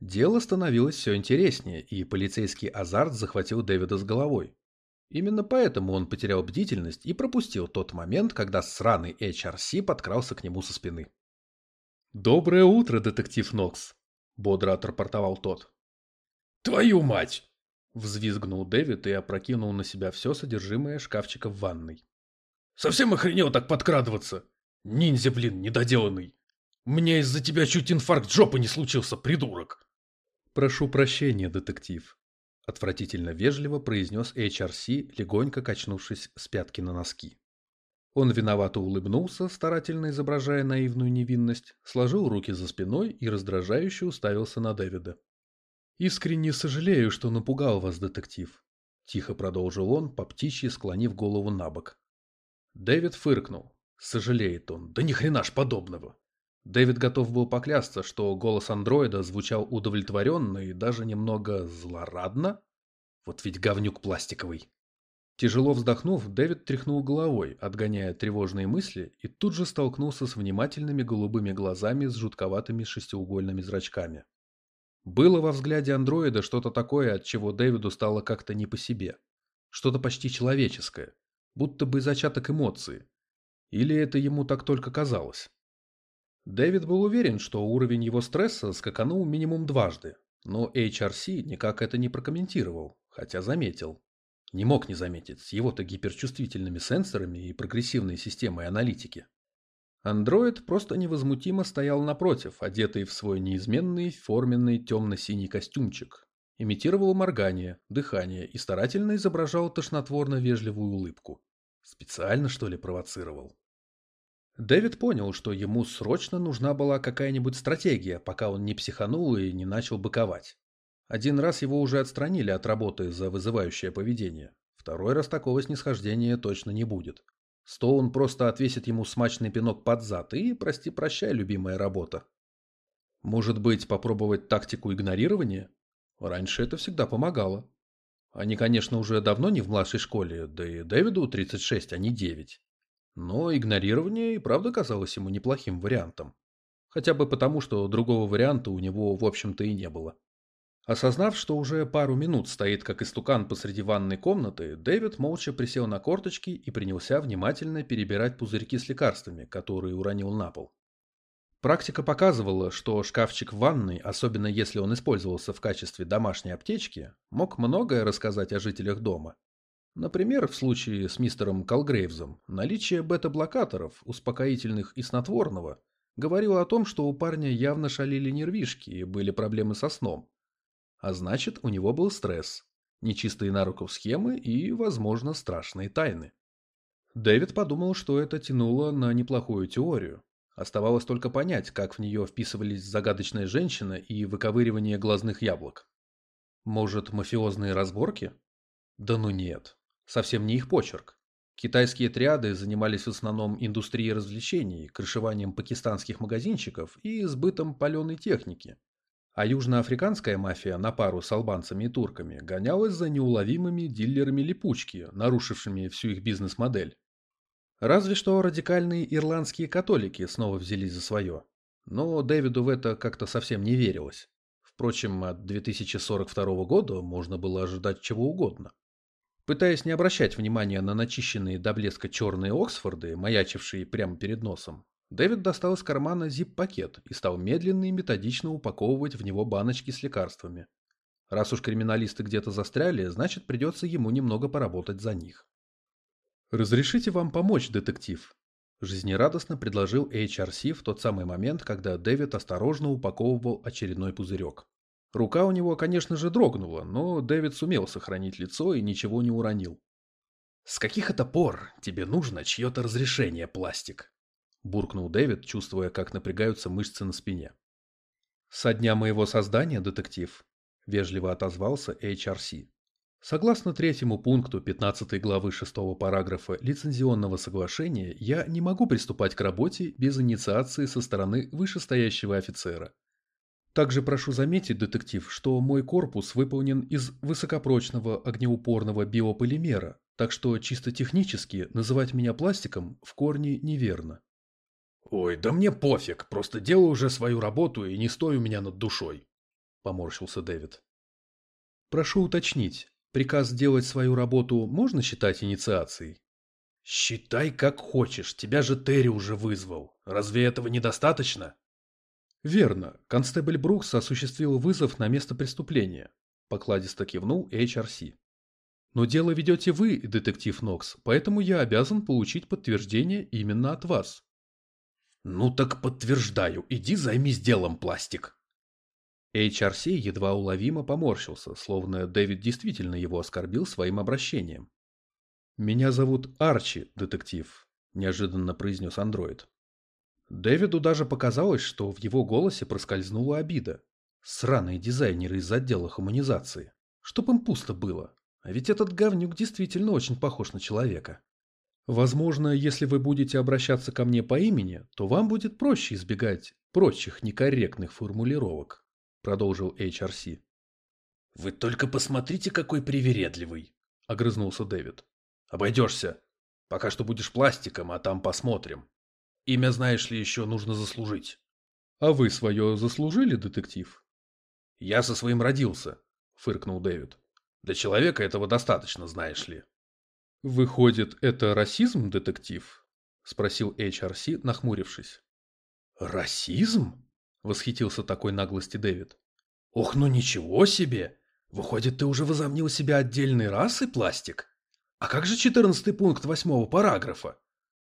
Дело становилось все интереснее, и полицейский азарт захватил Дэвида с головой. Именно поэтому он потерял бдительность и пропустил тот момент, когда сраный HRC подкрался к нему со спины. «Доброе утро, детектив Нокс», — бодро отрапортовал тот. «Твою мать!» — взвизгнул Дэвид и опрокинул на себя все содержимое шкафчика в ванной. «Совсем охренел так подкрадываться! Ниндзя, блин, недоделанный! Меня из-за тебя чуть инфаркт жопы не случился, придурок!» «Прошу прощения, детектив», Отвратительно вежливо произнес HRC, легонько качнувшись с пятки на носки. Он виновато улыбнулся, старательно изображая наивную невинность, сложил руки за спиной и раздражающе уставился на Дэвида. «Искренне сожалею, что напугал вас, детектив», – тихо продолжил он, по птичьи склонив голову на бок. Дэвид фыркнул. Сожалеет он. Да ни хрена ж подобного. Дэвид готов был поклясться, что голос андроида звучал удовлетворенно и даже немного злорадно. Вот ведь говнюк пластиковый. Тяжело вздохнув, Дэвид тряхнул головой, отгоняя тревожные мысли, и тут же столкнулся с внимательными голубыми глазами с жутковатыми шестиугольными зрачками. Было во взгляде андроида что-то такое, от чего Дэвиду стало как-то не по себе. Что-то почти человеческое. будто бы зачаток эмоции. Или это ему так только казалось? Дэвид был уверен, что уровень его стресса скаканул минимум дважды, но HRC никак это не прокомментировал, хотя заметил. Не мог не заметить с его-то гиперчувствительными сенсорами и прогрессивной системой аналитики. Андроид просто невозмутимо стоял напротив, одетый в свой неизменный форменный темно-синий костюмчик. Имитировал моргание, дыхание и старательно изображал тошнотворно-вежливую улыбку. Специально, что ли, провоцировал? Дэвид понял, что ему срочно нужна была какая-нибудь стратегия, пока он не психанул и не начал быковать. Один раз его уже отстранили от работы за вызывающее поведение. Второй раз такого снисхождения точно не будет. Стоун просто отвесит ему смачный пинок под зад и прости-прощай, любимая работа. Может быть, попробовать тактику игнорирования? Раньше это всегда помогало. Они, конечно, уже давно не в младшей школе, да и Дэвиду 36, а не 9. Но игнорирование и правда казалось ему неплохим вариантом. Хотя бы потому, что другого варианта у него, в общем-то, и не было. Осознав, что уже пару минут стоит как истукан посреди ванной комнаты, Дэвид молча присел на корточки и принялся внимательно перебирать пузырьки с лекарствами, которые уронил на пол. Практика показывала, что шкафчик в ванной, особенно если он использовался в качестве домашней аптечки, мог многое рассказать о жителях дома. Например, в случае с мистером Колгрейвзом, наличие бета-блокаторов, успокоительных и снотворного, говорило о том, что у парня явно шалили нервишки и были проблемы со сном. А значит, у него был стресс, нечистые на руку схемы и, возможно, страшные тайны. Дэвид подумал, что это тянуло на неплохую теорию. Оставалось только понять, как в нее вписывались загадочная женщина и выковыривание глазных яблок. Может, мафиозные разборки? Да ну нет. Совсем не их почерк. Китайские триады занимались в основном индустрией развлечений, крышеванием пакистанских магазинчиков и сбытом паленой техники. А южноафриканская мафия на пару с албанцами и турками гонялась за неуловимыми дилерами липучки, нарушившими всю их бизнес-модель. Разве что радикальные ирландские католики снова взялись за свое. Но Дэвиду в это как-то совсем не верилось. Впрочем, от 2042 года можно было ожидать чего угодно. Пытаясь не обращать внимания на начищенные до блеска черные Оксфорды, маячившие прямо перед носом, Дэвид достал из кармана зип-пакет и стал медленно и методично упаковывать в него баночки с лекарствами. Раз уж криминалисты где-то застряли, значит придется ему немного поработать за них. «Разрешите вам помочь, детектив?» Жизнерадостно предложил HRC в тот самый момент, когда Дэвид осторожно упаковывал очередной пузырек. Рука у него, конечно же, дрогнула, но Дэвид сумел сохранить лицо и ничего не уронил. «С каких это пор тебе нужно чье-то разрешение, пластик?» Буркнул Дэвид, чувствуя, как напрягаются мышцы на спине. «Со дня моего создания, детектив», – вежливо отозвался HRC. Согласно третьему пункту 15 главы 6 параграфа лицензионного соглашения, я не могу приступать к работе без инициации со стороны вышестоящего офицера. Также прошу заметить, детектив, что мой корпус выполнен из высокопрочного огнеупорного биополимера, так что чисто технически называть меня пластиком в корне неверно. «Ой, да мне пофиг, просто делаю уже свою работу и не стой у меня над душой», – поморщился Дэвид. «Прошу уточнить, Приказ делать свою работу можно считать инициацией? Считай как хочешь, тебя же Терри уже вызвал. Разве этого недостаточно? Верно. Констебль Брукс осуществил вызов на место преступления. Покладисто кивнул HRC. Но дело ведете вы, детектив Нокс, поэтому я обязан получить подтверждение именно от вас. Ну так подтверждаю, иди займись делом, пластик. HRC едва уловимо поморщился, словно Дэвид действительно его оскорбил своим обращением. «Меня зовут Арчи, детектив», – неожиданно произнес андроид. Дэвиду даже показалось, что в его голосе проскользнула обида. Сраные дизайнеры из отдела хуманизации. Чтоб им пусто было. А ведь этот говнюк действительно очень похож на человека. Возможно, если вы будете обращаться ко мне по имени, то вам будет проще избегать прочих некорректных формулировок продолжил HRC. «Вы только посмотрите, какой привередливый!» – огрызнулся Дэвид. «Обойдешься. Пока что будешь пластиком, а там посмотрим. Имя, знаешь ли, еще нужно заслужить». «А вы свое заслужили, детектив?» «Я со своим родился», – фыркнул Дэвид. «Для человека этого достаточно, знаешь ли». «Выходит, это расизм, детектив?» – спросил HRC, нахмурившись. «Расизм?» – восхитился такой наглости Дэвид. «Ох, ну ничего себе! Выходит, ты уже возомнил себя отдельной расой, пластик? А как же четырнадцатый пункт восьмого параграфа?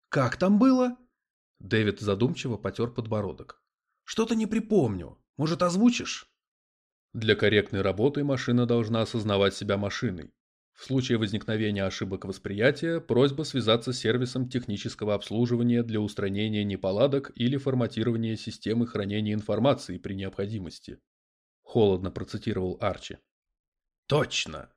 Как там было?» Дэвид задумчиво потер подбородок. «Что-то не припомню. Может, озвучишь?» Для корректной работы машина должна осознавать себя машиной. В случае возникновения ошибок восприятия, просьба связаться с сервисом технического обслуживания для устранения неполадок или форматирования системы хранения информации при необходимости. Холодно процитировал Арчи. Точно.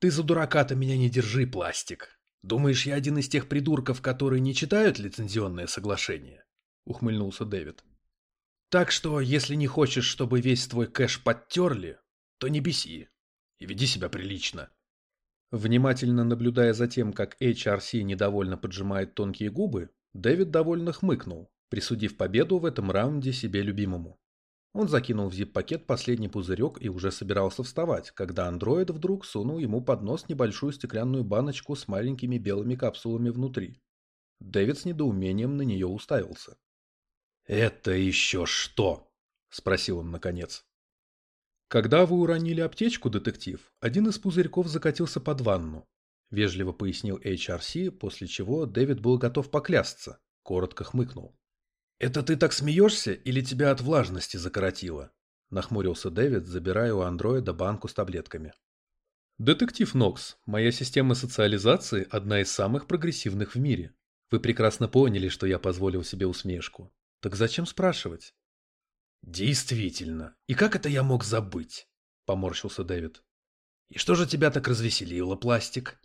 Ты за дурака-то меня не держи, пластик. Думаешь, я один из тех придурков, которые не читают лицензионное соглашение? Ухмыльнулся Дэвид. Так что, если не хочешь, чтобы весь твой кэш подтерли, то не беси и веди себя прилично. Внимательно наблюдая за тем, как HRC недовольно поджимает тонкие губы, Дэвид довольно хмыкнул, присудив победу в этом раунде себе любимому. Он закинул в зип-пакет последний пузырек и уже собирался вставать, когда андроид вдруг сунул ему под нос небольшую стеклянную баночку с маленькими белыми капсулами внутри. Дэвид с недоумением на нее уставился. «Это еще что?» – спросил он наконец. «Когда вы уронили аптечку, детектив, один из пузырьков закатился под ванну», – вежливо пояснил HRC, после чего Дэвид был готов поклясться, коротко хмыкнул. «Это ты так смеешься или тебя от влажности закоротило?» – нахмурился Дэвид, забирая у андроида банку с таблетками. «Детектив Нокс, моя система социализации – одна из самых прогрессивных в мире. Вы прекрасно поняли, что я позволил себе усмешку. Так зачем спрашивать?» «Действительно. И как это я мог забыть?» – поморщился Дэвид. «И что же тебя так развеселило, пластик?»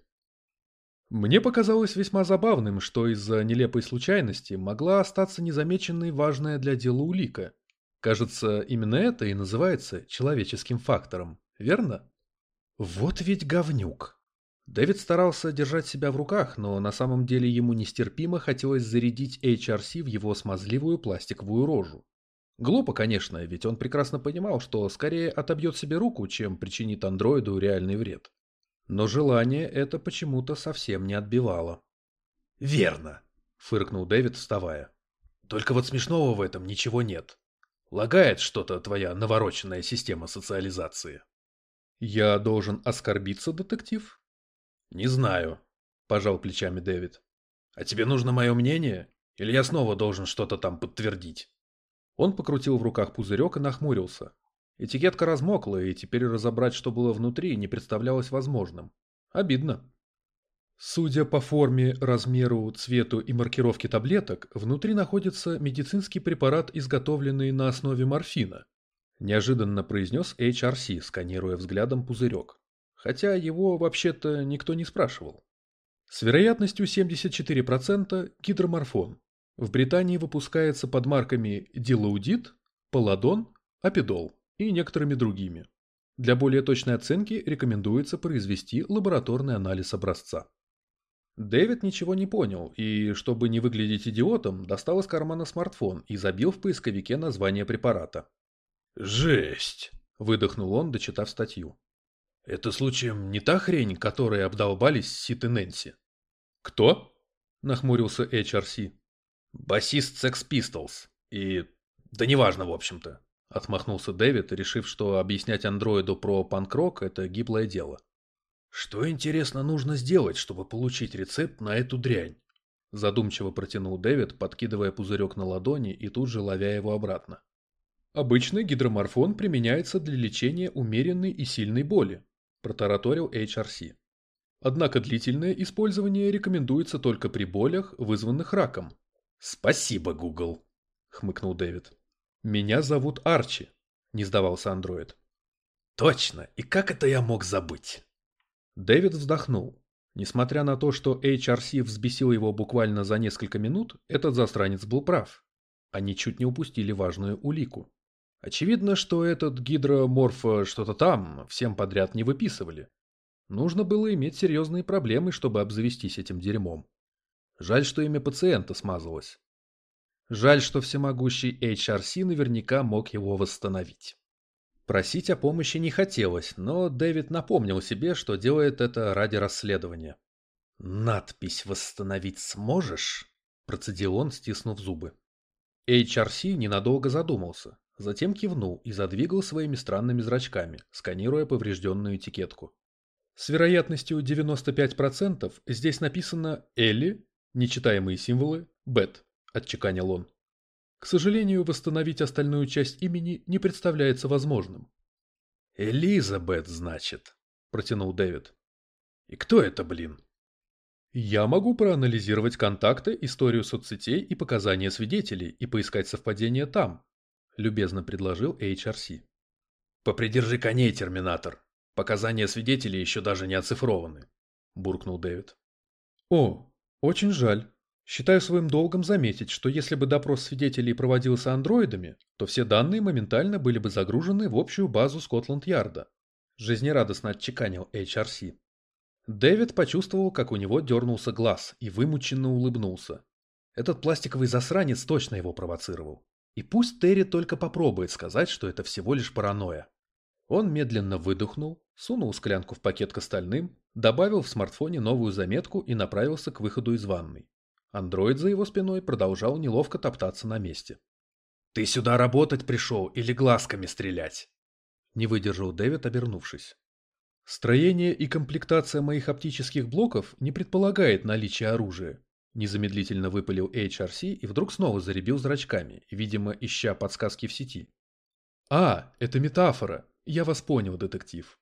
Мне показалось весьма забавным, что из-за нелепой случайности могла остаться незамеченной важная для дела улика. Кажется, именно это и называется человеческим фактором, верно? Вот ведь говнюк. Дэвид старался держать себя в руках, но на самом деле ему нестерпимо хотелось зарядить HRC в его смазливую пластиковую рожу. Глупо, конечно, ведь он прекрасно понимал, что скорее отобьет себе руку, чем причинит андроиду реальный вред. Но желание это почему-то совсем не отбивало. «Верно», — фыркнул Дэвид, вставая. «Только вот смешного в этом ничего нет. Лагает что-то твоя навороченная система социализации». «Я должен оскорбиться, детектив?» «Не знаю», — пожал плечами Дэвид. «А тебе нужно мое мнение? Или я снова должен что-то там подтвердить?» Он покрутил в руках пузырек и нахмурился. Этикетка размокла, и теперь разобрать, что было внутри, не представлялось возможным. Обидно. Судя по форме, размеру, цвету и маркировке таблеток, внутри находится медицинский препарат, изготовленный на основе морфина. Неожиданно произнес HRC, сканируя взглядом пузырек. Хотя его вообще-то никто не спрашивал. С вероятностью 74% гидроморфон. В Британии выпускается под марками Дилаудит, Паладон, Апидол и некоторыми другими. Для более точной оценки рекомендуется произвести лабораторный анализ образца. Дэвид ничего не понял и, чтобы не выглядеть идиотом, достал из кармана смартфон и забил в поисковике название препарата. «Жесть!» – выдохнул он, дочитав статью. «Это случаем не та хрень, которой обдолбались Сит и Нэнси?» «Кто?» – нахмурился HRC. Басист Sex Pistols. И... Да неважно, в общем-то. Отмахнулся Дэвид, решив, что объяснять андроиду про панк-рок – это гиблое дело. Что, интересно, нужно сделать, чтобы получить рецепт на эту дрянь? Задумчиво протянул Дэвид, подкидывая пузырек на ладони и тут же ловя его обратно. Обычный гидроморфон применяется для лечения умеренной и сильной боли, протараторил HRC. Однако длительное использование рекомендуется только при болях, вызванных раком, «Спасибо, Google», — хмыкнул Дэвид. «Меня зовут Арчи», — не сдавался андроид. «Точно, и как это я мог забыть?» Дэвид вздохнул. Несмотря на то, что HRC взбесил его буквально за несколько минут, этот застранец был прав. Они чуть не упустили важную улику. Очевидно, что этот гидроморф что-то там всем подряд не выписывали. Нужно было иметь серьезные проблемы, чтобы обзавестись этим дерьмом. Жаль, что имя пациента смазалось. Жаль, что всемогущий HRC наверняка мог его восстановить. Просить о помощи не хотелось, но Дэвид напомнил себе, что делает это ради расследования. «Надпись восстановить сможешь?» – процедил он, стиснув зубы. HRC ненадолго задумался, затем кивнул и задвигал своими странными зрачками, сканируя поврежденную этикетку. С вероятностью 95% здесь написано «Элли», нечитаемые символы, «Бет», отчеканил он. К сожалению, восстановить остальную часть имени не представляется возможным. «Элизабет, значит», – протянул Дэвид. «И кто это, блин?» Я могу проанализировать контакты, историю соцсетей и показания свидетелей и поискать совпадения там, любезно предложил HRC. Попридержи коней, терминатор. Показания свидетелей еще даже не оцифрованы, буркнул Дэвид. О, очень жаль. Считаю своим долгом заметить, что если бы допрос свидетелей проводился андроидами, то все данные моментально были бы загружены в общую базу Скотланд-Ярда. Жизнерадостно отчеканил HRC. Дэвид почувствовал, как у него дернулся глаз и вымученно улыбнулся. Этот пластиковый засранец точно его провоцировал. И пусть Терри только попробует сказать, что это всего лишь паранойя. Он медленно выдохнул, сунул склянку в пакет к остальным, добавил в смартфоне новую заметку и направился к выходу из ванной. Андроид за его спиной продолжал неловко топтаться на месте. «Ты сюда работать пришел или глазками стрелять?» Не выдержал Дэвид, обернувшись. Строение и комплектация моих оптических блоков не предполагает наличие оружия. Незамедлительно выпалил HRC и вдруг снова заребил зрачками, видимо, ища подсказки в сети. А, это метафора. Я вас понял, детектив.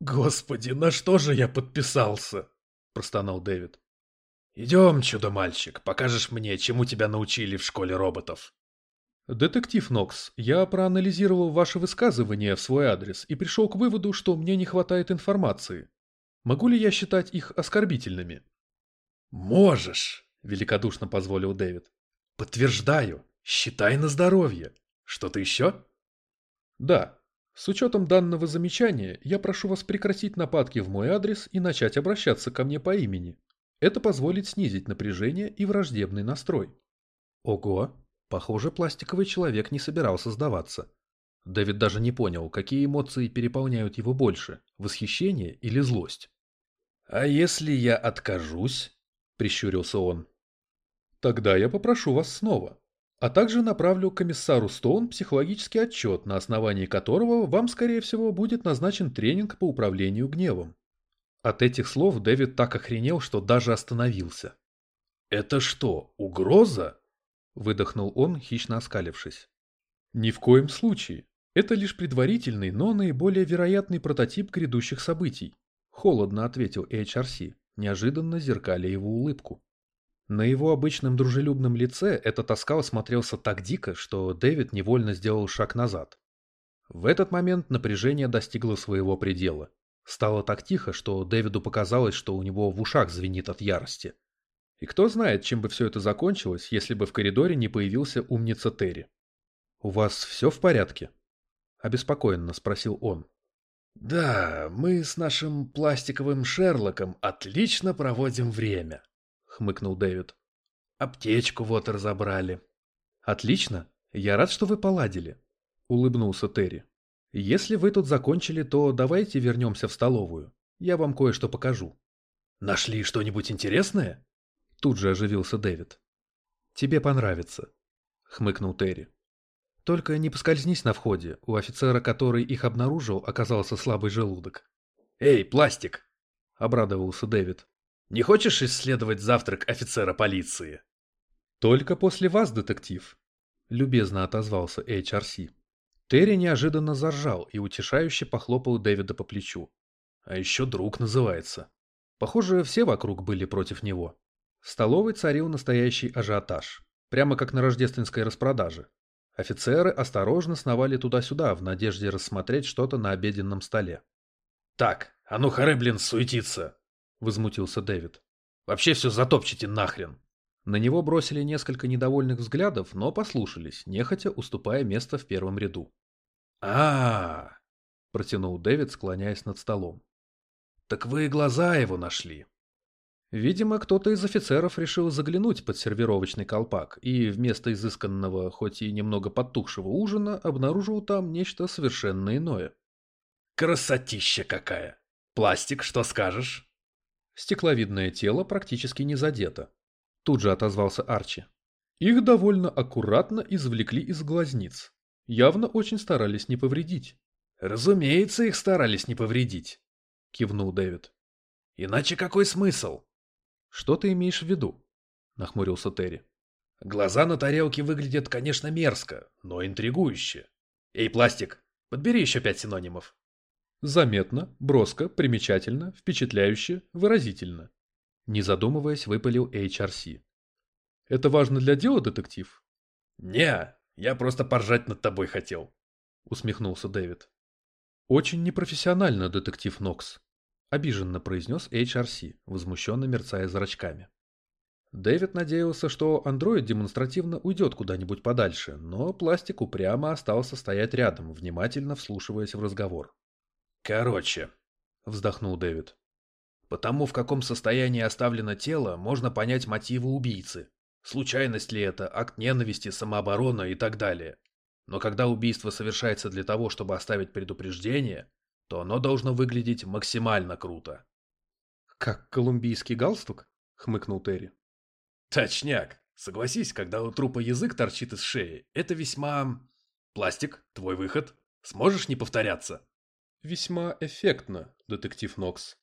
Господи, на что же я подписался? Простонал Дэвид. «Идем, чудо-мальчик, покажешь мне, чему тебя научили в школе роботов». «Детектив Нокс, я проанализировал ваши высказывания в свой адрес и пришел к выводу, что мне не хватает информации. Могу ли я считать их оскорбительными?» «Можешь», — великодушно позволил Дэвид. «Подтверждаю. Считай на здоровье. Что-то еще?» «Да. С учетом данного замечания, я прошу вас прекратить нападки в мой адрес и начать обращаться ко мне по имени». Это позволит снизить напряжение и враждебный настрой. Ого, похоже, пластиковый человек не собирался сдаваться. Дэвид даже не понял, какие эмоции переполняют его больше – восхищение или злость. «А если я откажусь?» – прищурился он. «Тогда я попрошу вас снова, а также направлю комиссару Стоун психологический отчет, на основании которого вам, скорее всего, будет назначен тренинг по управлению гневом. От этих слов Дэвид так охренел, что даже остановился. «Это что, угроза?» – выдохнул он, хищно оскалившись. «Ни в коем случае. Это лишь предварительный, но наиболее вероятный прототип грядущих событий», – холодно ответил HRC, неожиданно зеркаля его улыбку. На его обычном дружелюбном лице этот оскал смотрелся так дико, что Дэвид невольно сделал шаг назад. В этот момент напряжение достигло своего предела. Стало так тихо, что Дэвиду показалось, что у него в ушах звенит от ярости. И кто знает, чем бы все это закончилось, если бы в коридоре не появился умница Терри. «У вас все в порядке?» – обеспокоенно спросил он. «Да, мы с нашим пластиковым Шерлоком отлично проводим время», – хмыкнул Дэвид. «Аптечку вот разобрали». «Отлично. Я рад, что вы поладили», – улыбнулся Терри. Если вы тут закончили, то давайте вернемся в столовую. Я вам кое-что покажу. Нашли что-нибудь интересное? Тут же оживился Дэвид. Тебе понравится, хмыкнул Терри. Только не поскользнись на входе. У офицера, который их обнаружил, оказался слабый желудок. Эй, пластик! Обрадовался Дэвид. Не хочешь исследовать завтрак офицера полиции? Только после вас, детектив. Любезно отозвался HRC. Терри неожиданно заржал и утешающе похлопал Дэвида по плечу. А еще друг называется. Похоже, все вокруг были против него. В столовой царил настоящий ажиотаж. Прямо как на рождественской распродаже. Офицеры осторожно сновали туда-сюда в надежде рассмотреть что-то на обеденном столе. «Так, а ну харе, блин, суетиться!» — возмутился Дэвид. «Вообще все затопчите нахрен!» На него бросили несколько недовольных взглядов, но послушались, нехотя уступая место в первом ряду. а, -а, -а протянул Дэвид, склоняясь над столом. «Так вы и глаза его нашли». Видимо, кто-то из офицеров решил заглянуть под сервировочный колпак и вместо изысканного, хоть и немного подтухшего ужина, обнаружил там нечто совершенно иное. «Красотища какая! Пластик, что скажешь?» Стекловидное тело практически не задето. Тут же отозвался Арчи. Их довольно аккуратно извлекли из глазниц. Явно очень старались не повредить. «Разумеется, их старались не повредить», — кивнул Дэвид. «Иначе какой смысл?» «Что ты имеешь в виду?» — нахмурился Терри. «Глаза на тарелке выглядят, конечно, мерзко, но интригующе. Эй, пластик, подбери еще пять синонимов». Заметно, броско, примечательно, впечатляюще, выразительно. Не задумываясь, выпалил HRC. Это важно для дела, детектив? Не, я просто поржать над тобой хотел. Усмехнулся Дэвид. Очень непрофессионально, детектив Нокс. Обиженно произнес HRC, возмущенно мерцая зрачками. Дэвид надеялся, что андроид демонстративно уйдет куда-нибудь подальше, но пластик упрямо остался стоять рядом, внимательно вслушиваясь в разговор. Короче, вздохнул Дэвид. Потому в каком состоянии оставлено тело, можно понять мотивы убийцы. Случайность ли это, акт ненависти, самооборона и так далее. Но когда убийство совершается для того, чтобы оставить предупреждение, то оно должно выглядеть максимально круто. «Как колумбийский галстук?» — хмыкнул Терри. «Точняк. Согласись, когда у трупа язык торчит из шеи, это весьма... Пластик, твой выход. Сможешь не повторяться?» Весьма эффектно, детектив Нокс.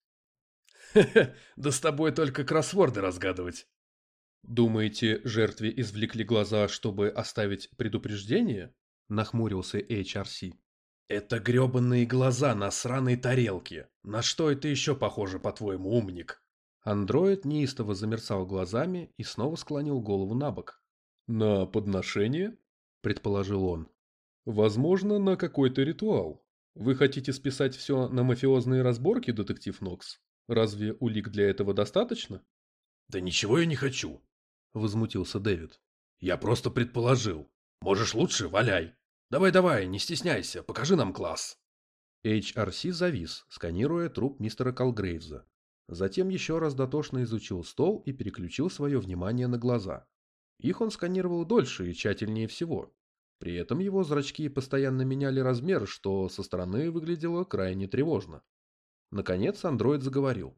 <laughs> да с тобой только кроссворды разгадывать. Думаете, жертве извлекли глаза, чтобы оставить предупреждение? Нахмурился HRC. Это гребанные глаза на сраной тарелке. На что это еще похоже, по-твоему, умник? Андроид неистово замерцал глазами и снова склонил голову на бок. «На подношение?» – предположил он. «Возможно, на какой-то ритуал. Вы хотите списать все на мафиозные разборки, детектив Нокс? Разве улик для этого достаточно? Да ничего я не хочу, возмутился Дэвид. Я просто предположил. Можешь лучше, валяй. Давай-давай, не стесняйся, покажи нам класс. HRC завис, сканируя труп мистера Колгрейвза. Затем еще раз дотошно изучил стол и переключил свое внимание на глаза. Их он сканировал дольше и тщательнее всего, при этом его зрачки постоянно меняли размер, что со стороны выглядело крайне тревожно. Наконец андроид заговорил.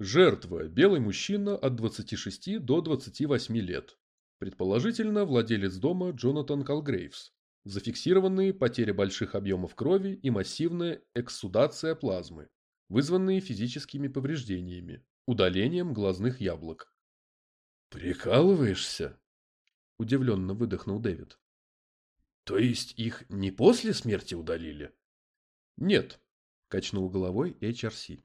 Жертва – белый мужчина от 26 до 28 лет. Предположительно, владелец дома Джонатан Колгрейвс. Зафиксированные потери больших объемов крови и массивная экссудация плазмы, вызванные физическими повреждениями, удалением глазных яблок. «Прикалываешься?» – удивленно выдохнул Дэвид. То есть их не после смерти удалили? Нет, качнул головой HRC.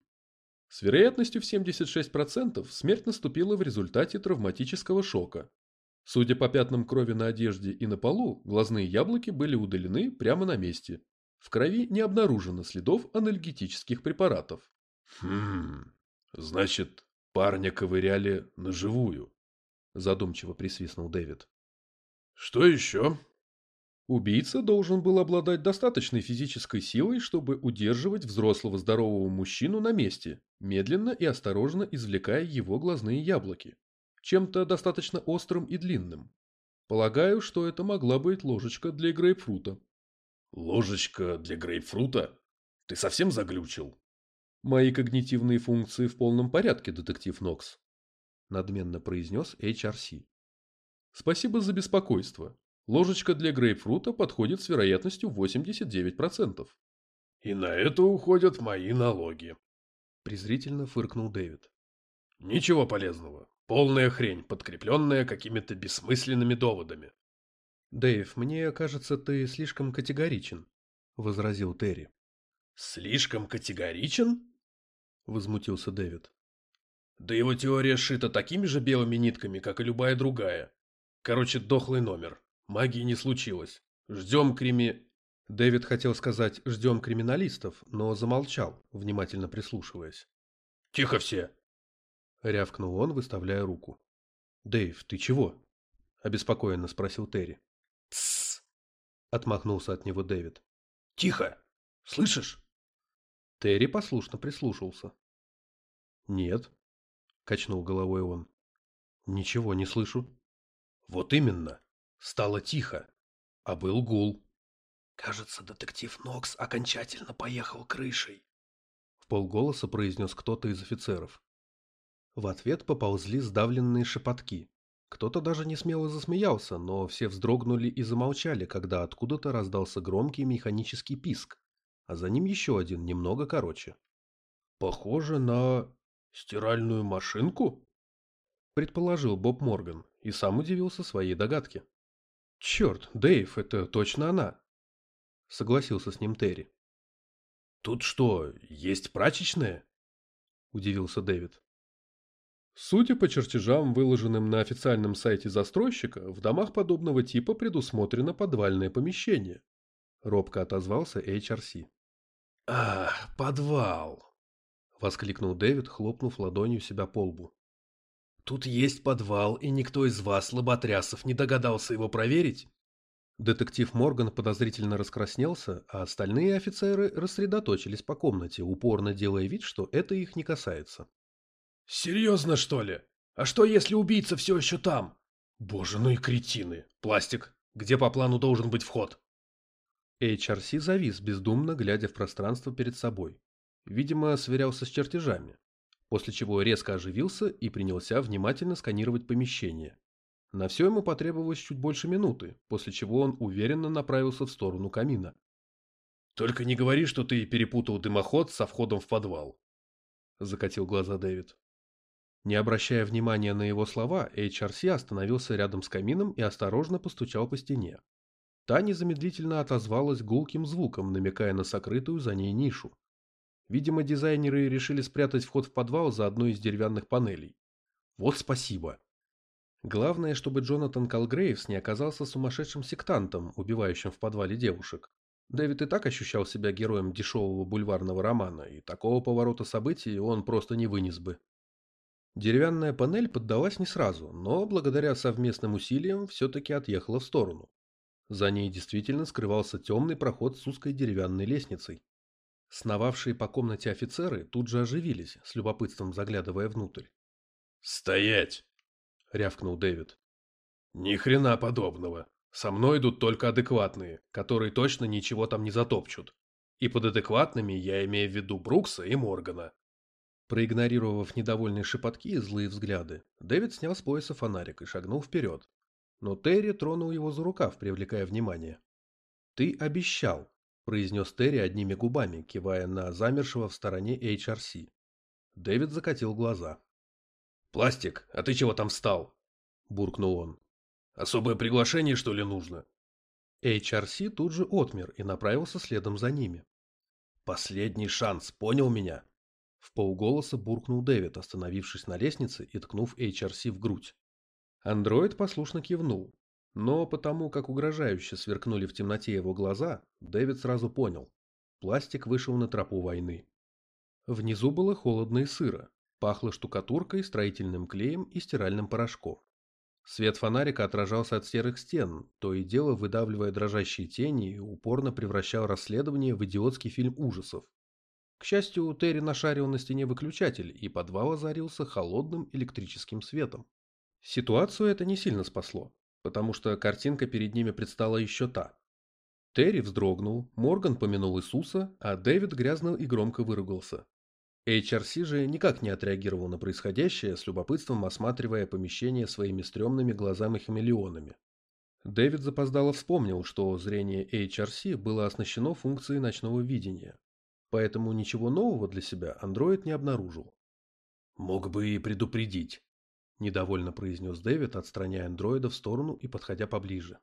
С вероятностью в 76% смерть наступила в результате травматического шока. Судя по пятнам крови на одежде и на полу, глазные яблоки были удалены прямо на месте. В крови не обнаружено следов анальгетических препаратов. Хм, значит, парня ковыряли наживую, задумчиво присвистнул Дэвид. Что еще? Убийца должен был обладать достаточной физической силой, чтобы удерживать взрослого здорового мужчину на месте, медленно и осторожно извлекая его глазные яблоки. Чем-то достаточно острым и длинным. Полагаю, что это могла быть ложечка для грейпфрута. Ложечка для грейпфрута? Ты совсем заглючил? Мои когнитивные функции в полном порядке, детектив Нокс. Надменно произнес HRC. Спасибо за беспокойство. Ложечка для грейпфрута подходит с вероятностью 89%. И на это уходят мои налоги. Презрительно фыркнул Дэвид. Ничего полезного. Полная хрень, подкрепленная какими-то бессмысленными доводами. Дэйв, мне кажется, ты слишком категоричен, возразил Терри. Слишком категоричен? Возмутился Дэвид. Да его теория шита такими же белыми нитками, как и любая другая. Короче, дохлый номер. Магии не случилось. Ждем крими... Дэвид хотел сказать «ждем криминалистов», но замолчал, внимательно прислушиваясь. «Тихо все!» — рявкнул он, выставляя руку. «Дэйв, ты чего?» — обеспокоенно спросил Терри. «Тссс!» — отмахнулся от него Дэвид. «Тихо! Слышишь?» Терри послушно прислушался. «Нет», — качнул головой он. «Ничего не слышу». «Вот именно. Стало тихо, а был гул. «Кажется, детектив Нокс окончательно поехал крышей», — в полголоса произнес кто-то из офицеров. В ответ поползли сдавленные шепотки. Кто-то даже не смело засмеялся, но все вздрогнули и замолчали, когда откуда-то раздался громкий механический писк, а за ним еще один, немного короче. «Похоже на стиральную машинку?» предположил Боб Морган и сам удивился своей догадке. «Черт, Дэйв, это точно она!» Согласился с ним Терри. «Тут что, есть прачечная?» Удивился Дэвид. Судя по чертежам, выложенным на официальном сайте застройщика, в домах подобного типа предусмотрено подвальное помещение. Робко отозвался HRC. «Ах, подвал!» — воскликнул Дэвид, хлопнув ладонью себя по лбу. Тут есть подвал, и никто из вас, лоботрясов, не догадался его проверить? Детектив Морган подозрительно раскраснелся, а остальные офицеры рассредоточились по комнате, упорно делая вид, что это их не касается. «Серьезно, что ли? А что, если убийца все еще там? Боже, ну и кретины! Пластик, где по плану должен быть вход?» HRC завис, бездумно глядя в пространство перед собой. Видимо, сверялся с чертежами после чего резко оживился и принялся внимательно сканировать помещение. На все ему потребовалось чуть больше минуты, после чего он уверенно направился в сторону камина. «Только не говори, что ты перепутал дымоход со входом в подвал», — закатил глаза Дэвид. Не обращая внимания на его слова, HRC остановился рядом с камином и осторожно постучал по стене. Та незамедлительно отозвалась гулким звуком, намекая на сокрытую за ней нишу. Видимо, дизайнеры решили спрятать вход в подвал за одной из деревянных панелей. Вот спасибо. Главное, чтобы Джонатан Калгрейвс не оказался сумасшедшим сектантом, убивающим в подвале девушек. Дэвид и так ощущал себя героем дешевого бульварного романа, и такого поворота событий он просто не вынес бы. Деревянная панель поддалась не сразу, но благодаря совместным усилиям все-таки отъехала в сторону. За ней действительно скрывался темный проход с узкой деревянной лестницей. Сновавшие по комнате офицеры тут же оживились, с любопытством заглядывая внутрь. «Стоять!» — рявкнул Дэвид. «Ни хрена подобного. Со мной идут только адекватные, которые точно ничего там не затопчут. И под адекватными я имею в виду Брукса и Моргана». Проигнорировав недовольные шепотки и злые взгляды, Дэвид снял с пояса фонарик и шагнул вперед. Но Терри тронул его за рукав, привлекая внимание. «Ты обещал», произнес Терри одними губами, кивая на замершего в стороне HRC. Дэвид закатил глаза. «Пластик, а ты чего там встал?» – буркнул он. «Особое приглашение, что ли, нужно?» HRC тут же отмер и направился следом за ними. «Последний шанс, понял меня?» В полголоса буркнул Дэвид, остановившись на лестнице и ткнув HRC в грудь. Андроид послушно кивнул, но потому, как угрожающе сверкнули в темноте его глаза, Дэвид сразу понял. Пластик вышел на тропу войны. Внизу было холодно и сыро. Пахло штукатуркой, строительным клеем и стиральным порошком. Свет фонарика отражался от серых стен, то и дело выдавливая дрожащие тени и упорно превращал расследование в идиотский фильм ужасов. К счастью, Терри нашарил на стене выключатель, и подвал озарился холодным электрическим светом. Ситуацию это не сильно спасло потому что картинка перед ними предстала еще та. Терри вздрогнул, Морган помянул Иисуса, а Дэвид грязно и громко выругался. HRC же никак не отреагировал на происходящее, с любопытством осматривая помещение своими стрёмными глазами-хамелеонами. Дэвид запоздало вспомнил, что зрение HRC было оснащено функцией ночного видения, поэтому ничего нового для себя андроид не обнаружил. «Мог бы и предупредить», – недовольно произнес Дэвид, отстраняя андроида в сторону и подходя поближе.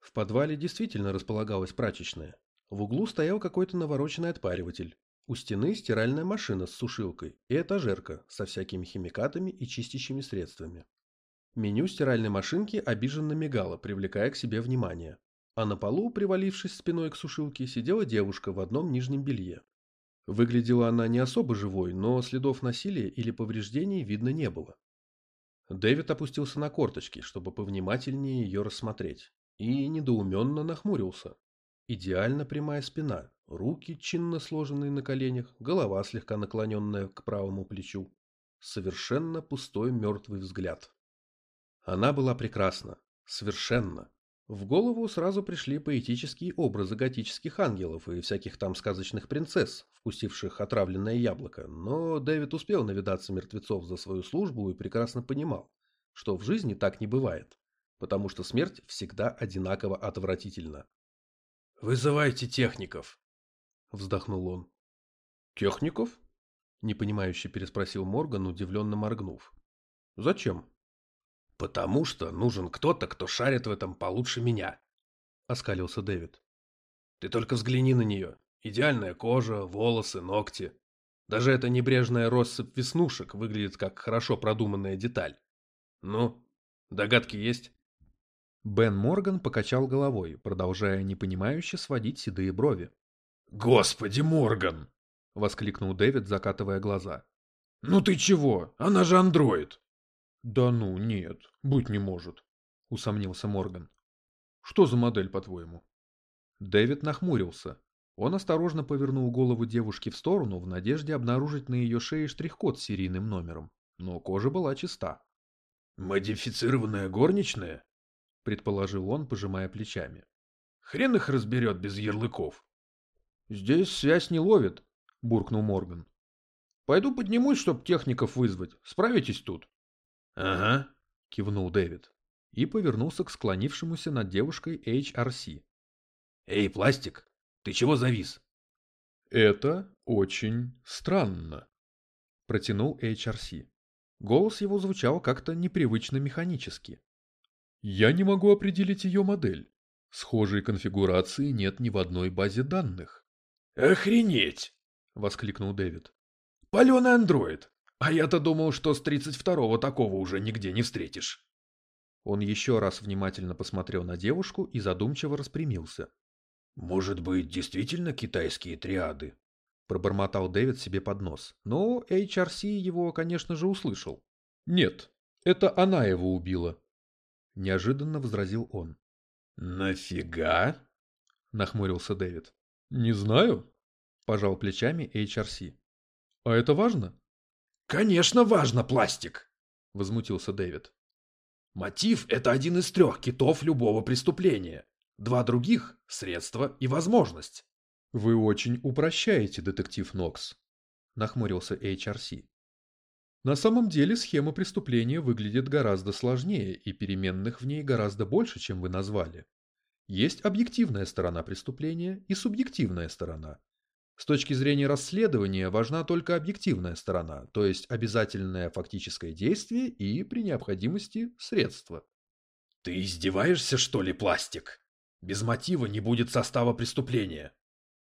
В подвале действительно располагалась прачечная. В углу стоял какой-то навороченный отпариватель. У стены стиральная машина с сушилкой и этажерка со всякими химикатами и чистящими средствами. Меню стиральной машинки обиженно мигало, привлекая к себе внимание. А на полу, привалившись спиной к сушилке, сидела девушка в одном нижнем белье. Выглядела она не особо живой, но следов насилия или повреждений видно не было. Дэвид опустился на корточки, чтобы повнимательнее ее рассмотреть, и недоуменно нахмурился. Идеально прямая спина, руки, чинно сложенные на коленях, голова слегка наклоненная к правому плечу. Совершенно пустой мертвый взгляд. Она была прекрасна. Совершенно. В голову сразу пришли поэтические образы готических ангелов и всяких там сказочных принцесс, вкусивших отравленное яблоко, но Дэвид успел навидаться мертвецов за свою службу и прекрасно понимал, что в жизни так не бывает, потому что смерть всегда одинаково отвратительна. «Вызывайте техников!» – вздохнул он. «Техников?» – непонимающе переспросил Морган, удивленно моргнув. «Зачем?» «Потому что нужен кто-то, кто шарит в этом получше меня», — оскалился Дэвид. «Ты только взгляни на нее. Идеальная кожа, волосы, ногти. Даже эта небрежная россыпь веснушек выглядит как хорошо продуманная деталь. Ну, догадки есть?» Бен Морган покачал головой, продолжая непонимающе сводить седые брови. «Господи, Морган!» — воскликнул Дэвид, закатывая глаза. «Ну ты чего? Она же андроид!» «Да ну, нет, быть не может», — усомнился Морган. «Что за модель, по-твоему?» Дэвид нахмурился. Он осторожно повернул голову девушки в сторону в надежде обнаружить на ее шее штрих-код с серийным номером. Но кожа была чиста. «Модифицированная горничная?» — предположил он, пожимая плечами. «Хрен их разберет без ярлыков». «Здесь связь не ловит», — буркнул Морган. «Пойду поднимусь, чтоб техников вызвать. Справитесь тут?» «Ага», — кивнул Дэвид и повернулся к склонившемуся над девушкой HRC. «Эй, пластик, ты чего завис?» «Это очень странно», — протянул HRC. Голос его звучал как-то непривычно механически. «Я не могу определить ее модель. Схожей конфигурации нет ни в одной базе данных». «Охренеть!» — воскликнул Дэвид. «Паленый андроид! А я-то думал, что с 32-го такого уже нигде не встретишь. Он еще раз внимательно посмотрел на девушку и задумчиво распрямился. «Может быть, действительно китайские триады?» Пробормотал Дэвид себе под нос. Но HRC его, конечно же, услышал. «Нет, это она его убила», — неожиданно возразил он. «Нафига?» — нахмурился Дэвид. «Не знаю», — пожал плечами HRC. «А это важно?» «Конечно важно, пластик!» – возмутился Дэвид. «Мотив – это один из трех китов любого преступления. Два других – средства и возможность». «Вы очень упрощаете, детектив Нокс», – нахмурился HRC. «На самом деле схема преступления выглядит гораздо сложнее, и переменных в ней гораздо больше, чем вы назвали. Есть объективная сторона преступления и субъективная сторона. С точки зрения расследования важна только объективная сторона, то есть обязательное фактическое действие и, при необходимости, средства. «Ты издеваешься, что ли, пластик? Без мотива не будет состава преступления».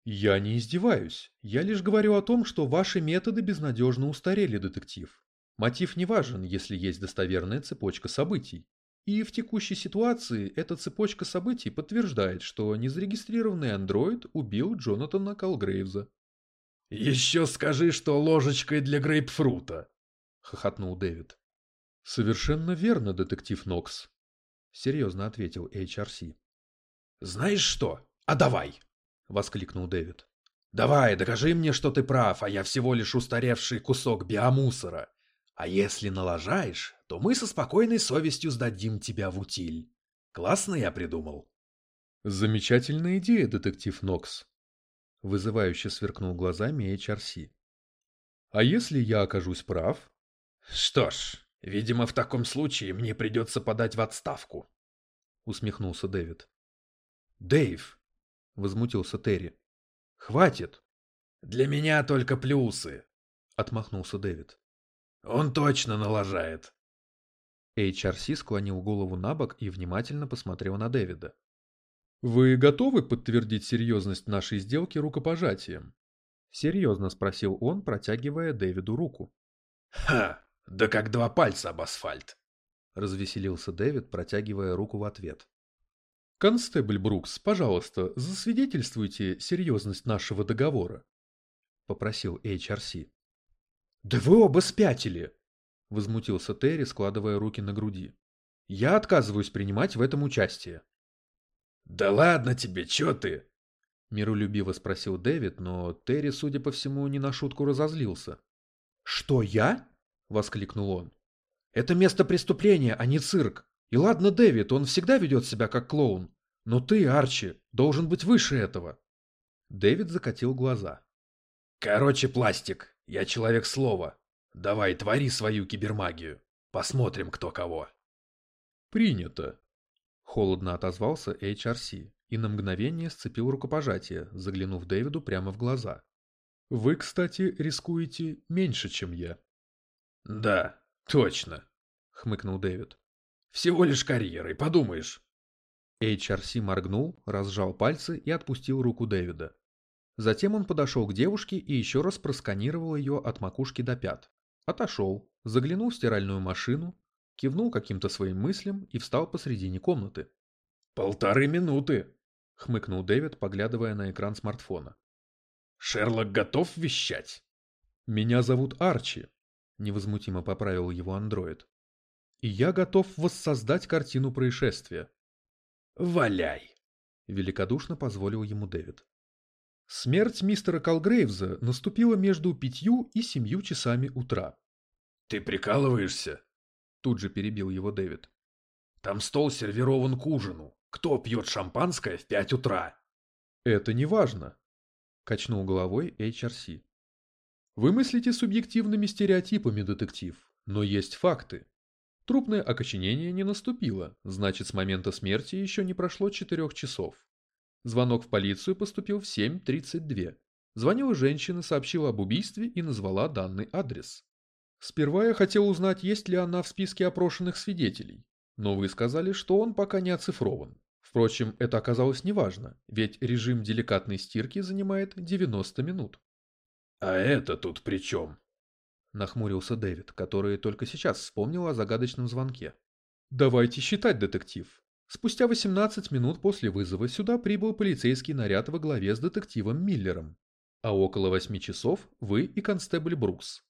«Я не издеваюсь. Я лишь говорю о том, что ваши методы безнадежно устарели, детектив. Мотив не важен, если есть достоверная цепочка событий. И в текущей ситуации эта цепочка событий подтверждает, что незарегистрированный андроид убил Джонатана Колгрейвза. «Еще скажи, что ложечкой для грейпфрута!» — хохотнул Дэвид. «Совершенно верно, детектив Нокс», — серьезно ответил HRC. «Знаешь что? А давай!» — воскликнул Дэвид. «Давай, докажи мне, что ты прав, а я всего лишь устаревший кусок биомусора. А если налажаешь, то мы со спокойной совестью сдадим тебя в утиль. Классно я придумал. Замечательная идея, детектив Нокс. Вызывающе сверкнул глазами HRC. А если я окажусь прав? Что ж, видимо, в таком случае мне придется подать в отставку. Усмехнулся Дэвид. Дэйв, возмутился Терри. Хватит. Для меня только плюсы, отмахнулся Дэвид. Он точно налажает. HRC склонил голову на бок и внимательно посмотрел на Дэвида. «Вы готовы подтвердить серьезность нашей сделки рукопожатием?» Серьезно спросил он, протягивая Дэвиду руку. «Ха! Да как два пальца об асфальт!» Развеселился Дэвид, протягивая руку в ответ. «Констебль Брукс, пожалуйста, засвидетельствуйте серьезность нашего договора», — попросил HRC. «Да вы оба спятили!» — возмутился Терри, складывая руки на груди. «Я отказываюсь принимать в этом участие». «Да ладно тебе, чё ты?» — миролюбиво спросил Дэвид, но Терри, судя по всему, не на шутку разозлился. «Что, я?» — воскликнул он. «Это место преступления, а не цирк. И ладно, Дэвид, он всегда ведет себя как клоун. Но ты, Арчи, должен быть выше этого. Дэвид закатил глаза. Короче, пластик, я человек слова. Давай, твори свою кибермагию. Посмотрим, кто кого. Принято. Холодно отозвался HRC и на мгновение сцепил рукопожатие, заглянув Дэвиду прямо в глаза. Вы, кстати, рискуете меньше, чем я. Да, точно, хмыкнул Дэвид. Всего лишь карьерой, подумаешь. HRC моргнул, разжал пальцы и отпустил руку Дэвида. Затем он подошел к девушке и еще раз просканировал ее от макушки до пят. Отошел, заглянул в стиральную машину, кивнул каким-то своим мыслям и встал посредине комнаты. «Полторы минуты!» — хмыкнул Дэвид, поглядывая на экран смартфона. «Шерлок готов вещать?» «Меня зовут Арчи», — невозмутимо поправил его андроид. «И я готов воссоздать картину происшествия». «Валяй!» — великодушно позволил ему Дэвид. Смерть мистера Колгрейвза наступила между пятью и семью часами утра. «Ты прикалываешься?» Тут же перебил его Дэвид. «Там стол сервирован к ужину. Кто пьет шампанское в пять утра?» «Это не важно», — качнул головой HRC. «Вы мыслите субъективными стереотипами, детектив, но есть факты. Трупное окоченение не наступило, значит, с момента смерти еще не прошло четырех часов. Звонок в полицию поступил в 7.32. Звонила женщина, сообщила об убийстве и назвала данный адрес. Сперва я хотел узнать, есть ли она в списке опрошенных свидетелей, но вы сказали, что он пока не оцифрован. Впрочем, это оказалось неважно, ведь режим деликатной стирки занимает 90 минут. «А это тут при чем?» Нахмурился Дэвид, который только сейчас вспомнил о загадочном звонке. «Давайте считать, детектив. Спустя 18 минут после вызова сюда прибыл полицейский наряд во главе с детективом Миллером. А около 8 часов вы и констебль Брукс.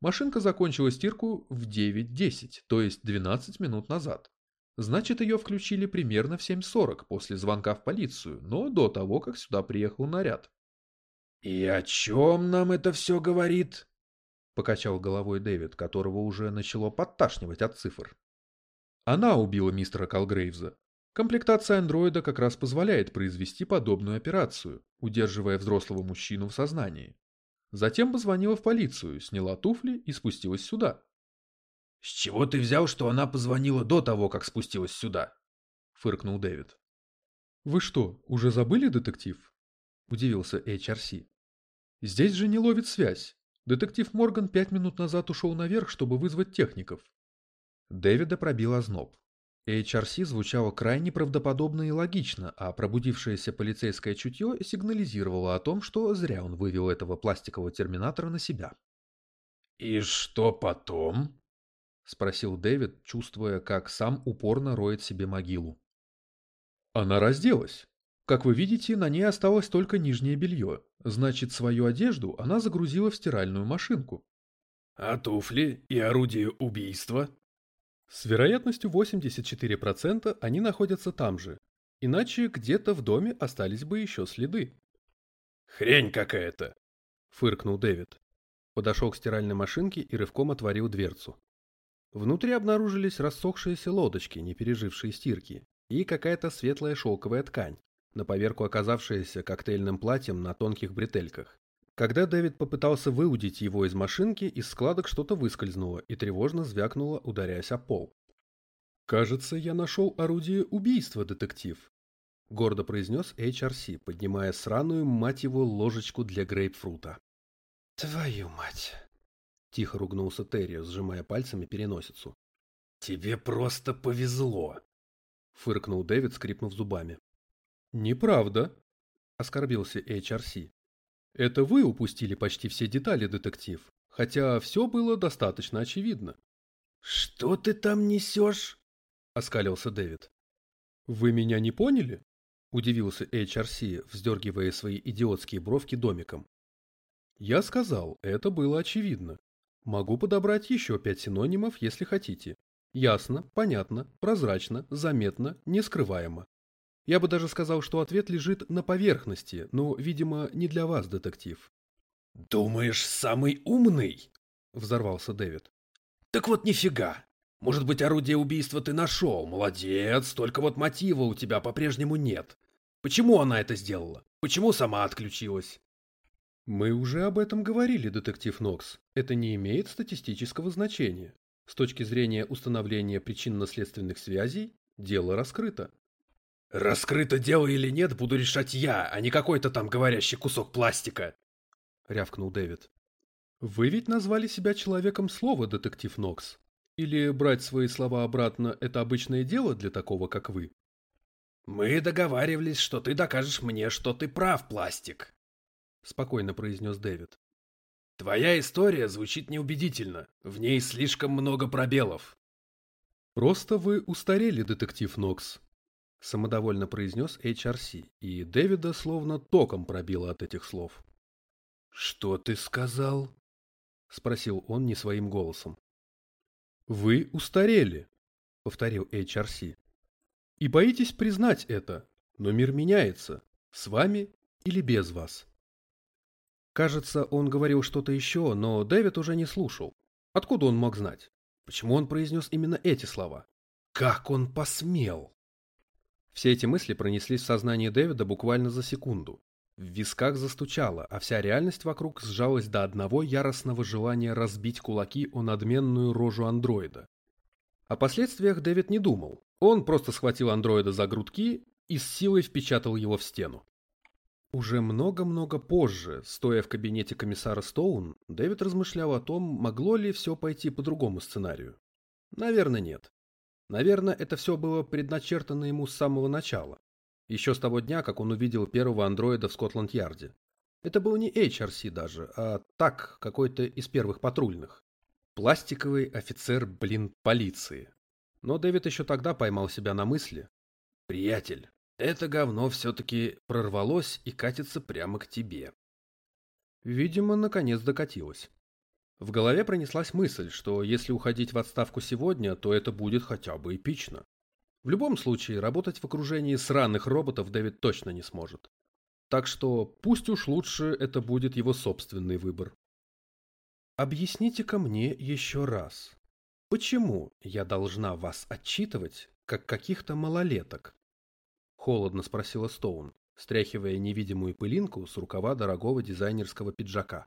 Машинка закончила стирку в 9.10, то есть 12 минут назад. Значит, ее включили примерно в 7.40 после звонка в полицию, но до того, как сюда приехал наряд. «И о чем нам это все говорит?» — покачал головой Дэвид, которого уже начало подташнивать от цифр. Она убила мистера Калгрейвза. Комплектация андроида как раз позволяет произвести подобную операцию, удерживая взрослого мужчину в сознании. Затем позвонила в полицию, сняла туфли и спустилась сюда. «С чего ты взял, что она позвонила до того, как спустилась сюда?» — фыркнул Дэвид. «Вы что, уже забыли, детектив?» — удивился HRC. «Здесь же не ловит связь. Детектив Морган пять минут назад ушел наверх, чтобы вызвать техников. Дэвида пробил озноб. HRC звучало крайне правдоподобно и логично, а пробудившееся полицейское чутье сигнализировало о том, что зря он вывел этого пластикового терминатора на себя. «И что потом?» — спросил Дэвид, чувствуя, как сам упорно роет себе могилу. Она разделась. Как вы видите, на ней осталось только нижнее белье. Значит, свою одежду она загрузила в стиральную машинку. «А туфли и орудие убийства?» С вероятностью 84% они находятся там же, иначе где-то в доме остались бы еще следы. «Хрень какая-то!» — фыркнул Дэвид. Подошел к стиральной машинке и рывком отворил дверцу. Внутри обнаружились рассохшиеся лодочки, не пережившие стирки, и какая-то светлая шелковая ткань, на поверку оказавшаяся коктейльным платьем на тонких бретельках. Когда Дэвид попытался выудить его из машинки, из складок что-то выскользнуло и тревожно звякнуло, ударяясь о пол. «Кажется, я нашел орудие убийства, детектив», — гордо произнес HRC, поднимая сраную, мать его, ложечку для грейпфрута. «Твою мать!» — тихо ругнулся Терри, сжимая пальцами переносицу. «Тебе просто повезло!» — фыркнул Дэвид, скрипнув зубами. «Неправда», — оскорбился HRC. Это вы упустили почти все детали, детектив, хотя все было достаточно очевидно. «Что ты там несешь?» — оскалился Дэвид. «Вы меня не поняли?» — удивился HRC, вздергивая свои идиотские бровки домиком. «Я сказал, это было очевидно. Могу подобрать еще пять синонимов, если хотите. Ясно, понятно, прозрачно, заметно, нескрываемо. Я бы даже сказал, что ответ лежит на поверхности, но, видимо, не для вас, детектив. «Думаешь, самый умный?» – взорвался Дэвид. «Так вот нифига. Может быть, орудие убийства ты нашел? Молодец, только вот мотива у тебя по-прежнему нет. Почему она это сделала? Почему сама отключилась? Мы уже об этом говорили, детектив Нокс. Это не имеет статистического значения. С точки зрения установления причинно-следственных связей, дело раскрыто. Раскрыто дело или нет, буду решать я, а не какой-то там говорящий кусок пластика. Рявкнул Дэвид. Вы ведь назвали себя человеком слова, детектив Нокс. Или брать свои слова обратно – это обычное дело для такого, как вы? Мы договаривались, что ты докажешь мне, что ты прав, пластик. Спокойно произнес Дэвид. Твоя история звучит неубедительно. В ней слишком много пробелов. Просто вы устарели, детектив Нокс, самодовольно произнес HRC, и Дэвида словно током пробило от этих слов. «Что ты сказал?» — спросил он не своим голосом. «Вы устарели», — повторил HRC. «И боитесь признать это, но мир меняется, с вами или без вас». Кажется, он говорил что-то еще, но Дэвид уже не слушал. Откуда он мог знать? Почему он произнес именно эти слова? Как он посмел? Все эти мысли пронеслись в сознании Дэвида буквально за секунду. В висках застучало, а вся реальность вокруг сжалась до одного яростного желания разбить кулаки о надменную рожу андроида. О последствиях Дэвид не думал. Он просто схватил андроида за грудки и с силой впечатал его в стену. Уже много-много позже, стоя в кабинете комиссара Стоун, Дэвид размышлял о том, могло ли все пойти по другому сценарию. Наверное, нет. Наверное, это все было предначертано ему с самого начала. Еще с того дня, как он увидел первого андроида в Скотланд-Ярде. Это был не HRC даже, а так, какой-то из первых патрульных. Пластиковый офицер, блин, полиции. Но Дэвид еще тогда поймал себя на мысли. «Приятель, это говно все-таки прорвалось и катится прямо к тебе». Видимо, наконец докатилось. В голове пронеслась мысль, что если уходить в отставку сегодня, то это будет хотя бы эпично. В любом случае, работать в окружении сраных роботов Дэвид точно не сможет. Так что пусть уж лучше это будет его собственный выбор. Объясните-ка мне еще раз, почему я должна вас отчитывать, как каких-то малолеток? Холодно спросила Стоун, стряхивая невидимую пылинку с рукава дорогого дизайнерского пиджака.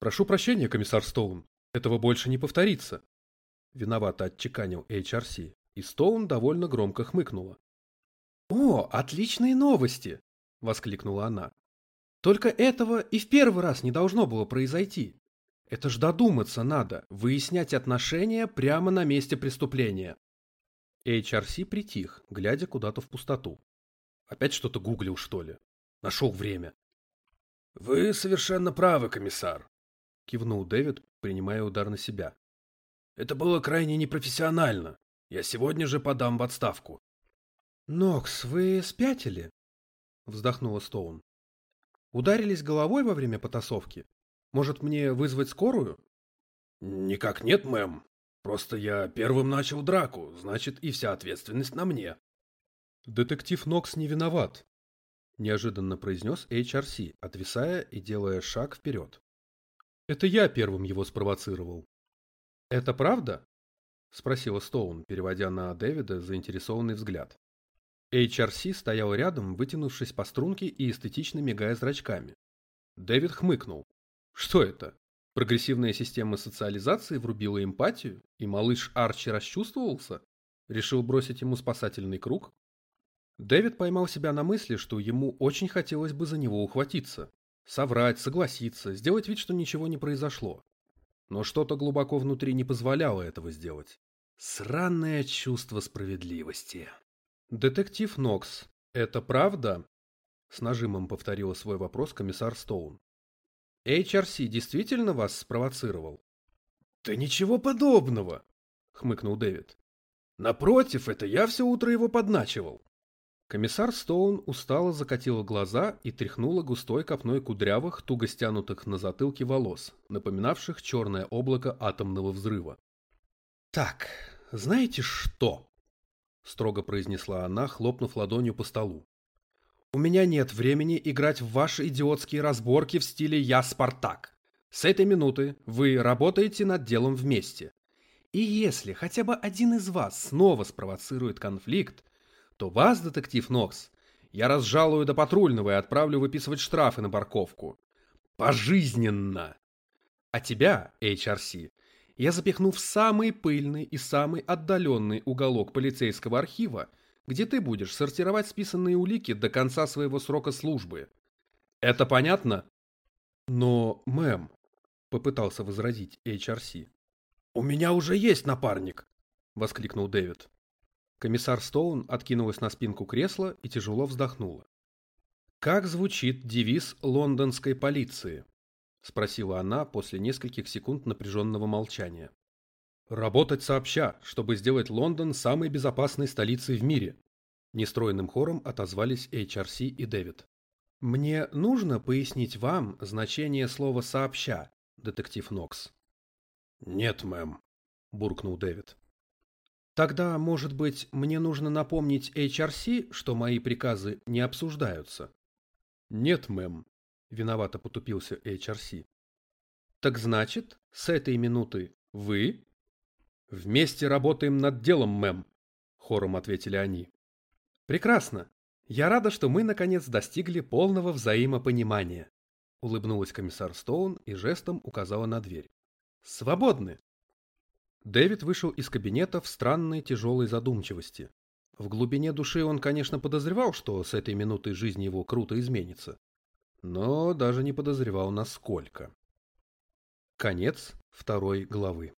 «Прошу прощения, комиссар Стоун, этого больше не повторится», — виновато отчеканил HRC, и Стоун довольно громко хмыкнула. «О, отличные новости!» — воскликнула она. «Только этого и в первый раз не должно было произойти. Это ж додуматься надо, выяснять отношения прямо на месте преступления». HRC притих, глядя куда-то в пустоту. Опять что-то гуглил, что ли? Нашел время. «Вы совершенно правы, комиссар», кивнул Дэвид, принимая удар на себя. Это было крайне непрофессионально. Я сегодня же подам в отставку. Нокс, вы спятили? Вздохнула Стоун. Ударились головой во время потасовки? Может, мне вызвать скорую? Никак нет, мэм. Просто я первым начал драку, значит, и вся ответственность на мне. Детектив Нокс не виноват, неожиданно произнес HRC, отвисая и делая шаг вперед. Это я первым его спровоцировал. Это правда? Спросила Стоун, переводя на Дэвида заинтересованный взгляд. HRC стоял рядом, вытянувшись по струнке и эстетично мигая зрачками. Дэвид хмыкнул. Что это? Прогрессивная система социализации врубила эмпатию, и малыш Арчи расчувствовался? Решил бросить ему спасательный круг? Дэвид поймал себя на мысли, что ему очень хотелось бы за него ухватиться. Соврать, согласиться, сделать вид, что ничего не произошло. Но что-то глубоко внутри не позволяло этого сделать. Сранное чувство справедливости. «Детектив Нокс, это правда?» С нажимом повторила свой вопрос комиссар Стоун. HRC действительно вас спровоцировал? Да ничего подобного, хмыкнул Дэвид. Напротив, это я все утро его подначивал. Комиссар Стоун устало закатила глаза и тряхнула густой копной кудрявых, туго стянутых на затылке волос, напоминавших черное облако атомного взрыва. «Так, знаете что?» — строго произнесла она, хлопнув ладонью по столу. «У меня нет времени играть в ваши идиотские разборки в стиле «Я Спартак». С этой минуты вы работаете над делом вместе. И если хотя бы один из вас снова спровоцирует конфликт, то вас, детектив Нокс, я разжалую до патрульного и отправлю выписывать штрафы на парковку. Пожизненно! А тебя, HRC, я запихну в самый пыльный и самый отдаленный уголок полицейского архива, где ты будешь сортировать списанные улики до конца своего срока службы. Это понятно? Но, мэм, попытался возразить HRC. «У меня уже есть напарник!» — воскликнул Дэвид. Комиссар Стоун откинулась на спинку кресла и тяжело вздохнула. «Как звучит девиз лондонской полиции?» — спросила она после нескольких секунд напряженного молчания. «Работать сообща, чтобы сделать Лондон самой безопасной столицей в мире», — нестроенным хором отозвались HRC и Дэвид. «Мне нужно пояснить вам значение слова «сообща», детектив Нокс. «Нет, мэм», — буркнул Дэвид. «Тогда, может быть, мне нужно напомнить HRC, что мои приказы не обсуждаются?» «Нет, мэм», — виновато потупился HRC. «Так значит, с этой минуты вы...» «Вместе работаем над делом, мэм», — хором ответили они. «Прекрасно. Я рада, что мы, наконец, достигли полного взаимопонимания», — улыбнулась комиссар Стоун и жестом указала на дверь. Свободны. Дэвид вышел из кабинета в странной тяжелой задумчивости. В глубине души он, конечно, подозревал, что с этой минуты жизнь его круто изменится. Но даже не подозревал, насколько. Конец второй главы.